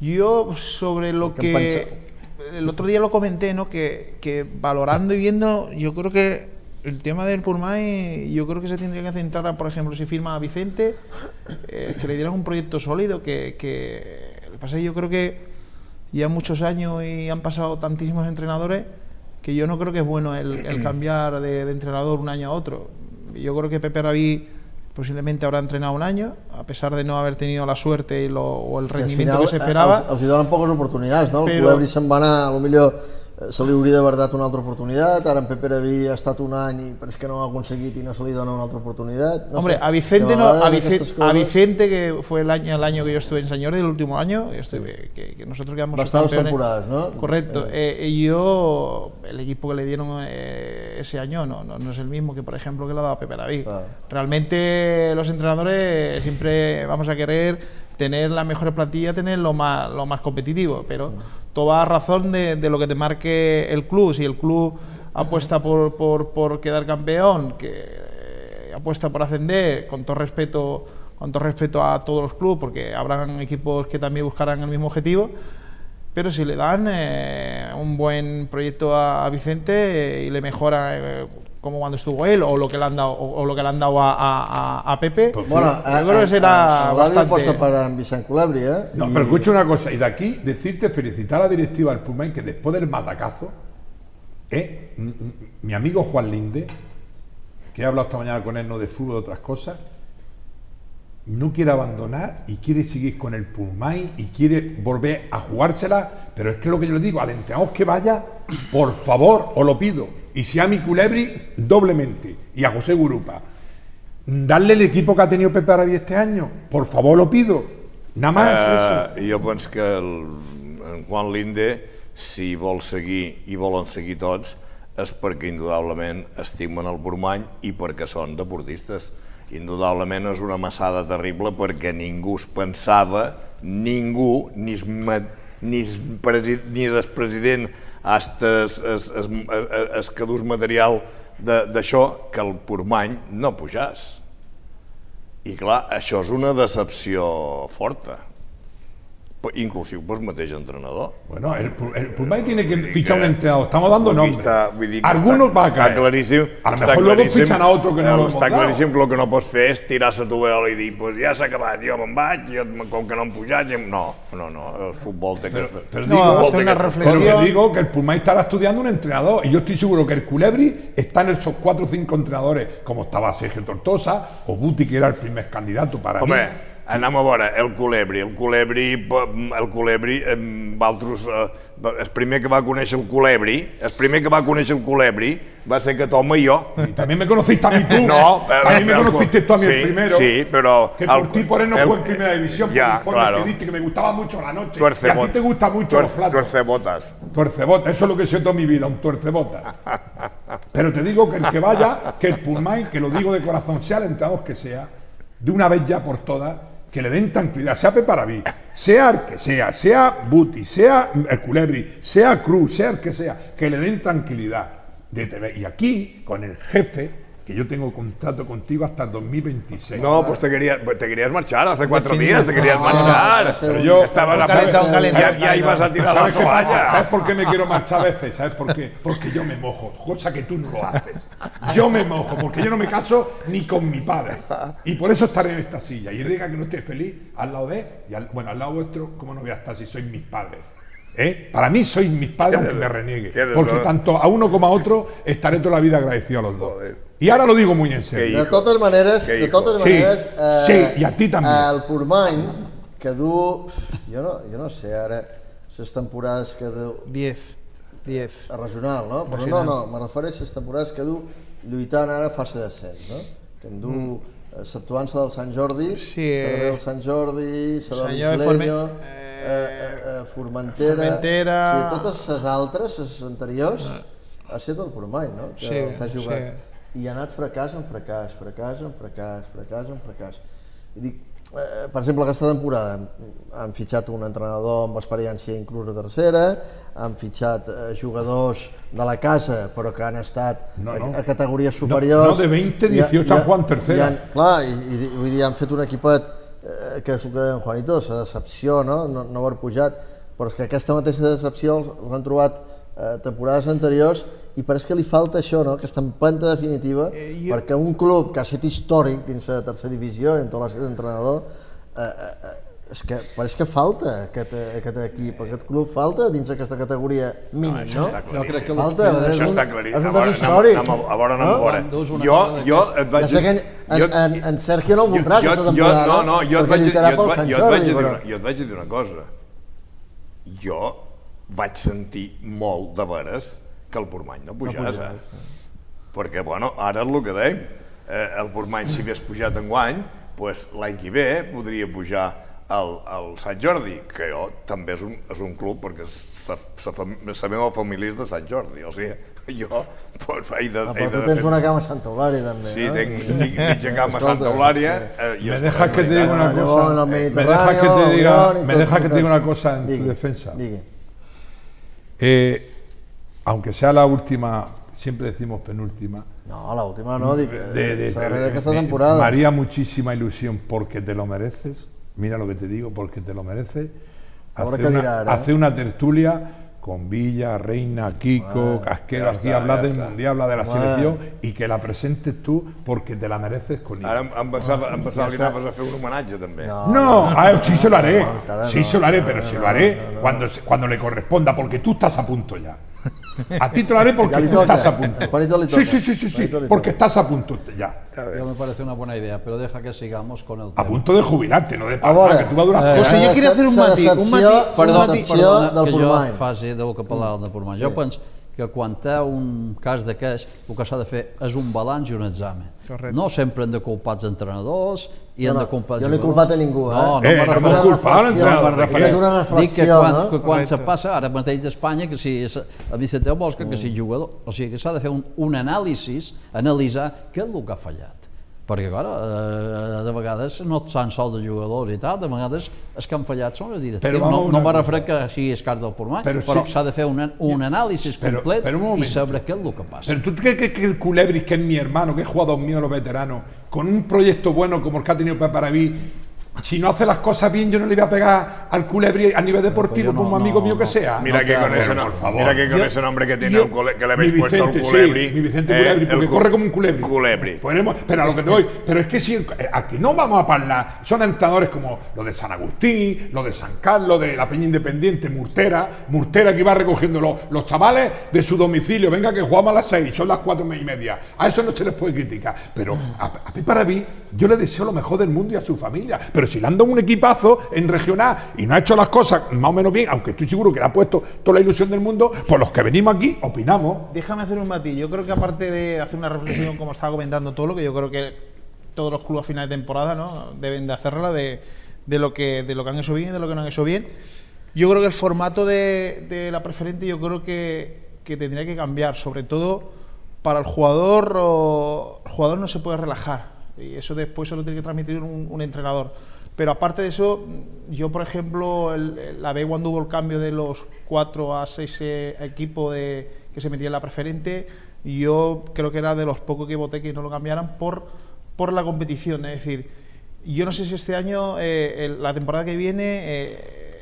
Yo sobre lo ¿Qué que... El otro día lo comenté, ¿no? Que, que valorando y viendo, yo creo que el tema del Purmay, yo creo que se tendría que centrar, por ejemplo, si firma a Vicente, eh, que le dieran un proyecto sólido, que, que lo que pasa es que yo creo que ya muchos años y han pasado tantísimos entrenadores que yo no creo que es bueno el, el [clears throat] cambiar de, de entrenador un año a otro. Yo creo que Pepe Rabí posiblemente habrá entrenado un año, a pesar de no haber tenido la suerte y lo, o el rendimiento final que se esperaba. hi donen poques oportunitats, no? El Però- Culebri se'n va anar, potser eh, se li hauria d'haver una altra oportunitat, ara en Pepe Araví ha estat un any i és que no ho ha aconseguit i no se li dona una altra oportunitat. No Hombre, sé, a Vicente no, a Vicente, a Vicente que fue el año, el año que yo estuve en Señor, el último año, yo estuve, que, que nosotros quedamos Bastantes temporadas, ¿no? Correcto. Eh, y yo, el equipo que le dieron eh, ese año no, no, no es el mismo que, por ejemplo, que le ha dado Pepe Laví. Claro. Realmente los entrenadores siempre vamos a querer tener la mejor plantilla, tener lo más, lo más competitivo, pero todo va a razón de, lo que te marque el club. Si el club apuesta por, por, por quedar campeón, que eh, apuesta por ascender, con todo respeto con todo respeto a todos los clubes, porque habrán equipos que también buscarán el mismo objetivo, pero si le dan eh, un buen proyecto a, Vicente eh, y le mejora como cuando estuvo él o lo que le han dado o, o lo que le han dado a, a- a- Pepe, Bueno, yo creo que será bastante. Vicent Culebri, eh? No, pero escucha una cosa, y de aquí decirte, felicitar a la directiva del Pulmán que después del matacazo, eh, mi amigo Juan Linde, que he hablado esta mañana con él, no de fútbol, de otras cosas, no quiere abandonar y quiere seguir con el Pulmay y quiere volver a jugársela, pero es que lo que yo le digo, al entrenador que vaya, por favor, os lo pido, y si a mi Culebri, doblemente, y a José Gurupa, darle el equipo que ha tenido Pepe Arabi este año, por favor, lo pido, nada más eso. Jo penso que el, en Juan Linde, si vol seguir i volen seguir tots, és perquè indudablement estimen el Burmany i perquè són deportistes. Indudablement és una massada terrible perquè ningú es pensava, ningú, ni es, ni es, ni es president hasta es, es, es, es, dus material d'això, que el Purmany no pujàs. I clar, això és una decepció forta, inclusiu pels mateix entrenador. Bueno, el, el Pulmay tiene que fichar un entrenador. Estamos dando nombres. Està, vull dir que Algunos està, va a caer. Està claríssim. A lo mejor luego claríssim, fichan a otro que no lo Està claríssim que el que no pots fer és tirar la tovallola i dir pues ja s'ha acabat, jo me'n vaig, jo, com que no hem pujat... Em-". No, no, no, el futbol té aquesta... Pero No, digo, hacer una reflexión. que digo que el Pulmay estará estudiando un entrenador y yo estoy seguro que el Culebri está en esos cuatro o cinco entrenadores, como estaba Sergio Tortosa o Buti, que era el primer candidato para Home, mí. Anem a veure, el Culebri. El Culebri, p- el Culebri, em, Valtros, eh, el primer que va conèixer el Culebri, el primer que va conèixer el Culebri va ser que Toma i jo. Y también me conociste a mí tú. [laughs] No, pero- también me pero- conociste tú a mí sí, el primero. sí, pero Que por ti por él no el- fue en primera división, ya, por el informe claro. que diste, que me gustaba mucho la noche. Tuerce y a ti te gusta mucho los flatos. Tuercebotas. Tuercebota, eso es lo que sé toda mi vida, un tuercebota. Pero te digo que el que vaya, que el Pulmay, que lo digo de corazón, sea el entrenador que sea, de una vez ya por todas, que le den tranquilidad, sea Peparaví, sea el que sea, sea Buti, sea el Culebri, sea Cruz, sea el que sea, que le den tranquilidad. De TV. Y aquí, con el jefe, que yo tengo contrato contigo hasta el 2026. No, pues te, quería, te querías marchar hace cuatro Definido. días, te querías No, marchar. pero yo- Estabas Un a calentón, un calentón. ya, ya ibas a tirar la ¿Sabes qué pasa? ¿Sabes toalla. por qué me quiero marchar a veces? ¿Sabes por qué? Porque yo me mojo, cosa que tú no lo haces. Yo me mojo, porque yo no me caso ni con mi padre. Y por eso estaré en esta silla. Y día que no esté feliz, al lado de él, y al- bueno, al lado vuestro, ¿cómo no voy a estar si sois mis padres? ¿Eh? Para mí sois mis padres aunque me reniegue. Porque tanto a uno como a otro estaré toda la vida agradecido a los dos. Y ahora lo digo muy en serio. De totes maneres, de totes Sí, maneres... eh, sí, i a ti també. El Purmany, que du... Jo no, jo no sé ara les temporades que du 10. 10. a regional, no? Però no, no, me refereixo a les temporades que du lluitant ara a fase d'ascens, no? Que en du mm. Septuança del Sant Jordi, Sí, eh, del Sant Jordi, Sadar Jordi, Isleño, Forme- eh, eh, eh, Formentera... Formentera. Sí, totes les altres, les anteriors, ha estat el Purmany, no? Que Sí, s'ha jugat. sí. I ha anat fracàs en fracàs, fracàs en fracàs, fracàs en fracàs. I dic, eh, per exemple, aquesta temporada han fitxat un entrenador amb experiència inclús a tercera, han fitxat eh, jugadors de la casa però que han estat No, no. A, a categories superiors. no de 20, 18 han jugado en tercera. I han, clar, i, i, vull dir, han fet un equipet eh, que és el que deia Juanito, la decepció, no? no? no haver pujat, però és que aquesta mateixa decepció l'han trobat eh, temporades anteriors i pareix que li falta això, no? aquesta empenta definitiva, Eh, jo- perquè un club que ha estat històric dins la tercera divisió, en tot l'entrenador, eh, eh, eh, és que pareix que falta aquest, eh, aquest equip, aquest club falta dins aquesta categoria mínim, no? Jo crec que Falta, l'opció és Això un, està claríssim. és A un veure, cas anem- a- a veure, anem no? a veure. Jo, jo et vaig Ja sé que en, jo- en, en, en Sergio no ho voldrà jo, aquesta jo, temporada, no, no, jo et perquè vaig, lluitarà jo, pel et, Sant jo, et vaig Jordi, dir però... una, jo et vaig dir una cosa. Jo vaig sentir molt de veres que el Portmany no pujàs. No eh? Perquè, bueno, ara és el que dèiem. Eh, el Portmany, si hagués pujat en guany, pues, l'any que ve podria pujar al, al Sant Jordi, que jo també és un, és un club perquè sa, sa, fam- la meva família és de Sant Jordi, o sigui, jo pues, he de, Ah, he però tu tens una cama a Santa Eulària, també, Sí, no? tenc, tinc mitja cama a Santa Eulària. sí. Eh, Me dejas que te diga una el cosa. Me dejas que te diga, me dejas que te diga una cosa en tu defensa. digui. Eh, aunque sea la última, siempre decimos penúltima. No, la última no, de- de- de de- me- temporada. Me haría muchísima ilusión porque te lo mereces. Mira lo que te digo, porque te lo mereces. Ahora Hacer qué una, dirá ahora, hacer una tertulia con Villa, Reina, Kiko, Casquero, ya aquí ya del. Mundial, hablar de la Bueno. selección y que la presentes tú porque te la mereces con em pensava, em pensava Ja que està. anaves a fer un homenatge, també. No, No, a ver, sí se lo haré, no, sí no, se lo haré, no, pero no, se no, lo haré no, no. cuando cuando le corresponda, porque tú estás a punto ya. A ti te lo haré porque tú estás a punto. A Sí, sí, sí, sí, sí, porque estás a punto ya. Yo me parece una buena idea, pero deja que sigamos con el A tema. punto de jubilarte, no de A pasar, que tú vas a durar cosas. jo queria fer un matí, un matí, Perdona, perdona del que Portmany. jo faci del que parlàvem de Portmany. Jo penso que quan té un cas d'aquest, el que s'ha de fer és un balanç i un examen. Correcte. No sempre hem de culpar els entrenadors i No, hem no, de culpar els jo no he culpat a ningú, eh? No, no Eh, no refereixo- m'ho culpa, no refereixo. Dic que quan, no? que quan se Correcte. passa, ara mateix d'Espanya, que si és a Vicente Bosca, que si jugador, o sigui que s'ha de fer un, un anàlisi, analitzar què és el que ha fallat. Perquè, clar, eh, de vegades no són sols de jugadors i tal, de vegades els que han fallat són els directius. Però No, no me cosa. refereixo que sigui és cas del Portmany, Però però sí- s'ha de fer un, un anàlisi Però- complet però un i saber què és el que passa. Pero tú crees que, que el Culebris, que es mi hermano, que es jugador mío los veteranos, con un proyecto bueno como el que ha tenido Pepe Araví, si no hace las cosas bien, yo no le voy a pegar al Culebri a nivel deportivo no- como amigo no- mío que sea. Mira No, que con ese, por favor. mira que con Yo- ese nombre que tiene yo- el cule- que le habéis puesto Vicente, el culebri. sí, mi Vicente eh, Culebri, el porque cu- corre como un culebri. Culebri. Pero a lo que te voy, pero es que si eh, aquí no vamos a hablar, son entrenadores como los de San Agustín, los de San Carlos, de la Peña Independiente, Murtera, Murtera que iba recogiendo los, los chavales de su domicilio, venga que jugamos a las seis, son las cuatro y media, a eso no se les puede criticar, pero a, a Pepe Araví yo le deseo lo mejor del mundo y a su familia, pero si le han dado un equipazo en regional y no ha hecho las cosas más o menos bien, aunque estoy seguro que le ha puesto toda la ilusión del mundo, pues los que venimos aquí opinamos. Déjame hacer un matiz. Yo creo que aparte de hacer una reflexión, como estaba comentando todo lo que yo creo que todos los clubes a final de temporada ¿no? deben de hacerla de, de lo que, de lo que han hecho bien y de lo que no han hecho bien. Yo creo que el formato de, de la preferente yo creo que, que tendría que cambiar, sobre todo para el jugador, el jugador no se puede relajar y eso después se lo tiene que transmitir un entrenador. Pero aparte de eso, yo por ejemplo, el- la vez cuando hubo el cambio de los 4 a 6 equipos de, que se metía en la preferente, yo creo que era de los pocos que voté que no lo cambiaran por, por la competición. Es decir, yo no sé si este año, eh, la temporada que viene, eh,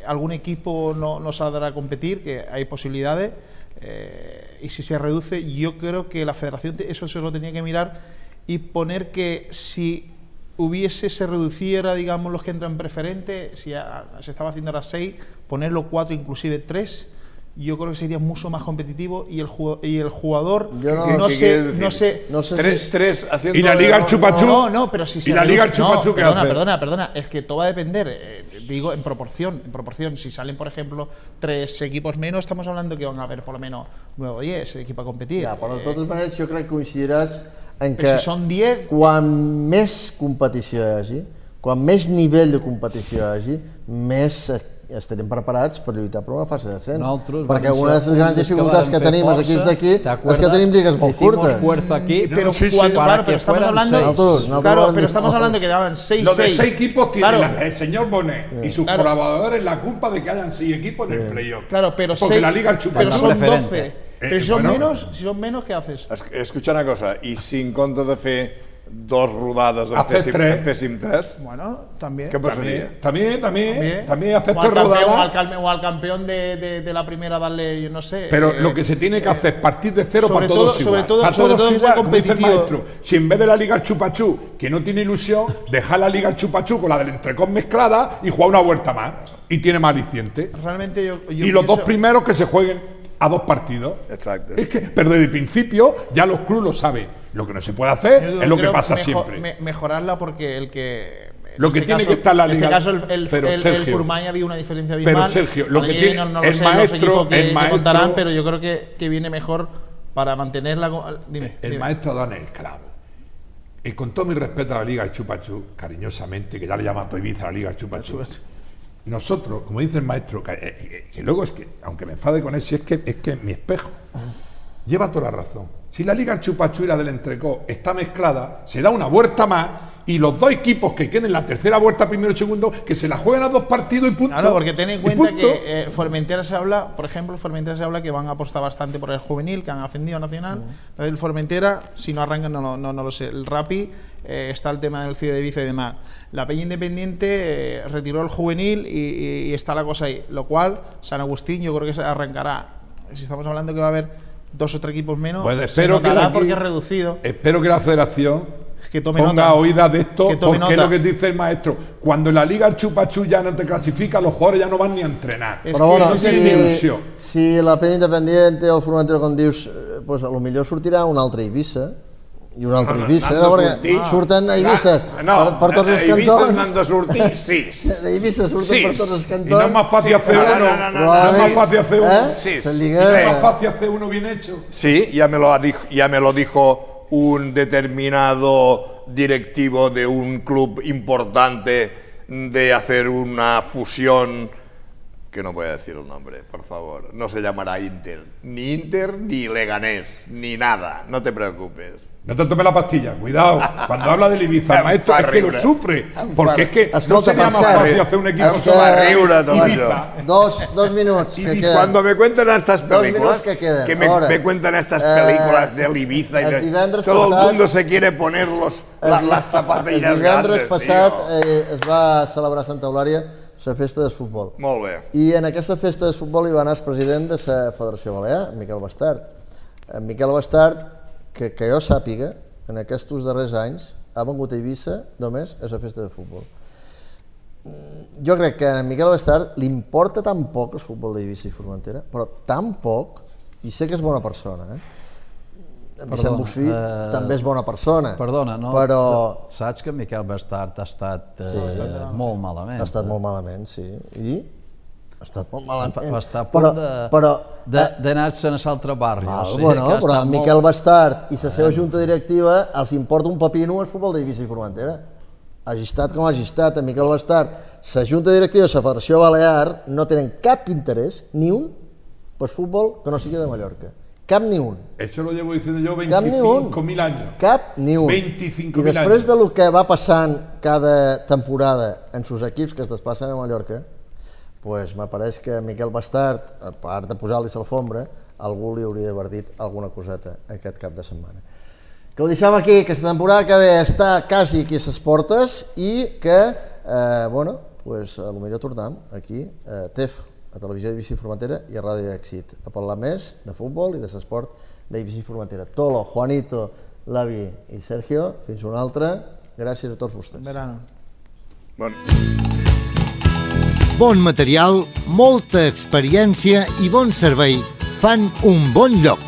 algún equipo no, no saldrá a competir, que hay posibilidades, eh, y si se reduce, yo creo que la federación eso se lo tenía que mirar y poner que si hubiese, se reduciera, digamos, los que entran preferente, si a- se estaba haciendo ahora seis, ponerlo cuatro, inclusive tres, yo creo que sería mucho más competitivo y el, jugo- y el jugador Yo no- no, ¿Qué sé, no sé, No sé Tres, si... tres haciendo. Y la Liga el chupa- Chupachú. no, no, pero si se ¿Y la Liga el Chupachú perdona, hace? perdona, perdona, es que todo va a depender, eh, digo, en proporción, en proporción. Si salen, por ejemplo, tres equipos menos, estamos hablando que van a haber por lo menos nueve o diez equipos a competir. Però de Eh, totes maneres jo crec que coincidiràs en que però si són 10, quan més competició hi hagi, quan més nivell de competició hi hagi, més estarem preparats per lluitar per una fase d'ascens. Nosaltres Perquè una de les grans que dificultats que fer tenim els equips d'aquí ¿te és que tenim lligues molt curtes. fuerza aquí, pero No, sí, sí, cuando, claro, que pero estamos hablando. seis. Nosotros, nosotros claro, pero estamos hablando que daban 6 Los de 6 seis equipos tienen Claro. la- el señor Bonet y sus Claro. colaboradores la culpa de que hayan seis equipos en el playoff. Claro, pero Porque seis- la Liga pero son preferente. 12. Eh, Pero si son bueno. menos, si son menos, ¿qué haces? Es- Escucha una cosa, i si en compte de fer dos rodades en féssim, tres. en féssim tres, Bueno, también. què passaria? También, también, También. también hacer o al tres campeón, o al, rodadas. calme- o al campeón de, de- de la primera darle, yo no sé. Pero eh, lo que se tiene que hacer es partir de cero sobre para todos todo- igual. sobre todo- para sobre todos todo igual, competitivo. maestro. Si en vez de la liga chupachú, que no tiene ilusión, dejar la liga chupachú con la del entrecón mezclada y jugar una vuelta más. Y tiene más aliciente. realmente yo, yo y los dos primeros que se jueguen a dos partidos. Exacto. Es que, pero desde el principio ya los clubes lo saben. Lo que no se puede hacer yo es lo que pasa siempre. me- mejorarla porque el que. en Lo que este tiene caso- que estar la En liga- este caso, el, el, pero, el, el Sergio, Purmain había una diferencia pero, abismal. Sergio, lo El que tiene- no, no lo el sé, maestro- los equipos que, el que maestro- contarán, pero yo creo que, que viene mejor para mantenerla. con- Dime. El dime. maestro da en el clavo. Y con todo mi respeto a la Liga del Chupachú, cariñosamente, que ya le llama a Ibiza la Liga del Chupachú. Nosotros, como dice el maestro, que, eh, que- que luego es que, aunque me enfade con él, si es que es que mi espejo lleva toda la razón. Si la Liga del Chupachú y la del Entrecó está mezclada, se da una vuelta más y los dos equipos que queden en la tercera vuelta, primero y segundo, que se la jueguen a dos partidos y punto. Claro, porque ten en cuenta que eh, Formentera se habla, por ejemplo, Formentera se habla que van a apostar bastante por el juvenil, que han ascendido a Nacional. Entonces, el Formentera, si no arrancan, no, lo- no, no lo sé. El Rapi, eh, está el tema del CIE de Ibiza y demás. La Peña Independiente eh, retiró el juvenil y, y- y está la cosa ahí. Lo cual, San Agustín, yo creo que se arrancará. Si estamos hablando que va a haber dos o tres equipos menos, Pues se espero que notará de aquí- porque es reducido. Espero que la federación Que tome ponga nota. oídas de esto, Que tome porque es lo que dice el maestro. Cuando en la liga el chupachú ya no te clasifica, los jugadores ya no van ni a entrenar. Es Però que si, si la penya independiente o el Formentera, com dius, eh, pues, a lo millor sortirà un altre Eivissa i un altre Eivissa, no, de perquè sortir. surten a Eivisses No, per, per tots els cantons. n'han de sortir, sí. D'Eivissa surten Sí. per tots els cantons. no es más fácil hacer no, uno. no, no, no, no, no, no, más fácil hacer uno. ¿Eh? Sí. Se No liga... es más fácil hacer uno bien hecho. Sí, ya me lo, ya me lo dijo un determinado directivo de un club importante de hacer una fusión, que no voy a decir el nombre, por favor, no se llamará Inter, ni Inter ni Leganés, ni nada, no te preocupes. No te tomes la pastilla, cuidado. Cuando habla del Ibiza, el maestro es que lo sufre. Porque es que no Escolta, per más fácil hacer un equipo és que- solo de Riure, tot Ibiza. Dos, dos minuts que Y queden. Cuando me cuentan estas películas, que queden. me, Ahora, me cuentan estas eh, películas del Ibiza y el de- divendres todo passat- el mundo se quiere poner los, El- las zapatillas El divendres grandes, passat tío. eh, es va celebrar Santa Eulària la festa de futbol. Molt bé. I en aquesta festa de futbol hi va anar el president de la Federació Balear, Miquel Bastard. En Miquel Bastard, que, que jo sàpiga, en aquests darrers anys, ha vengut a Eivissa només a la festa de futbol. Mm, Jo crec que a Miquel Bastard li importa tan poc el futbol d'Eivissa i Formentera, però tan poc, i sé que és bona persona, eh? En Vicent Perdona, Busfi eh, també és bona persona, Perdona, no? però Saps que Miquel Bastard ha estat eh, molt malament. ha estat molt malament, sí. I ha estat molt malament. Va estar a punt però, de, però, de, eh, d'anar-se'n a l'altre barri. Val, o sigui, bueno, però estat a molt- Miquel Bastard i la seva junta directiva els importa un pepino el futbol d'Eivissa i Formentera. Hagi estat com hagi estat, a Miquel Bastard, la junta directiva de la Federació Balear no tenen cap interès, ni un, per futbol que no sigui de Mallorca. Cap ni un. Eso lo llevo diciendo yo Cap ni un. 25.000 años. Cap ni un. 25.000 I després de lo que va passant cada temporada en sus equips que es desplacen a Mallorca, pues m'apareix que Miquel Bastard, a part de posar-li l'alfombra, algú li hauria d'haver dit alguna coseta aquest cap de setmana. Que ho deixem aquí, que aquesta temporada que ve està quasi aquí a les portes i que, eh, bueno, pues, a lo millor tornem aquí a TEF, a Televisió d'Eivissa i Formentera i a Ràdio Èxit, a parlar més de futbol i de l'esport d'Eivissa i Formentera. Tolo, Juanito, Lavi i Sergio, fins una altra. Gràcies a tots vostès. Verano. Bueno. Bon material, molta experiència i bon servei fan un bon lloc.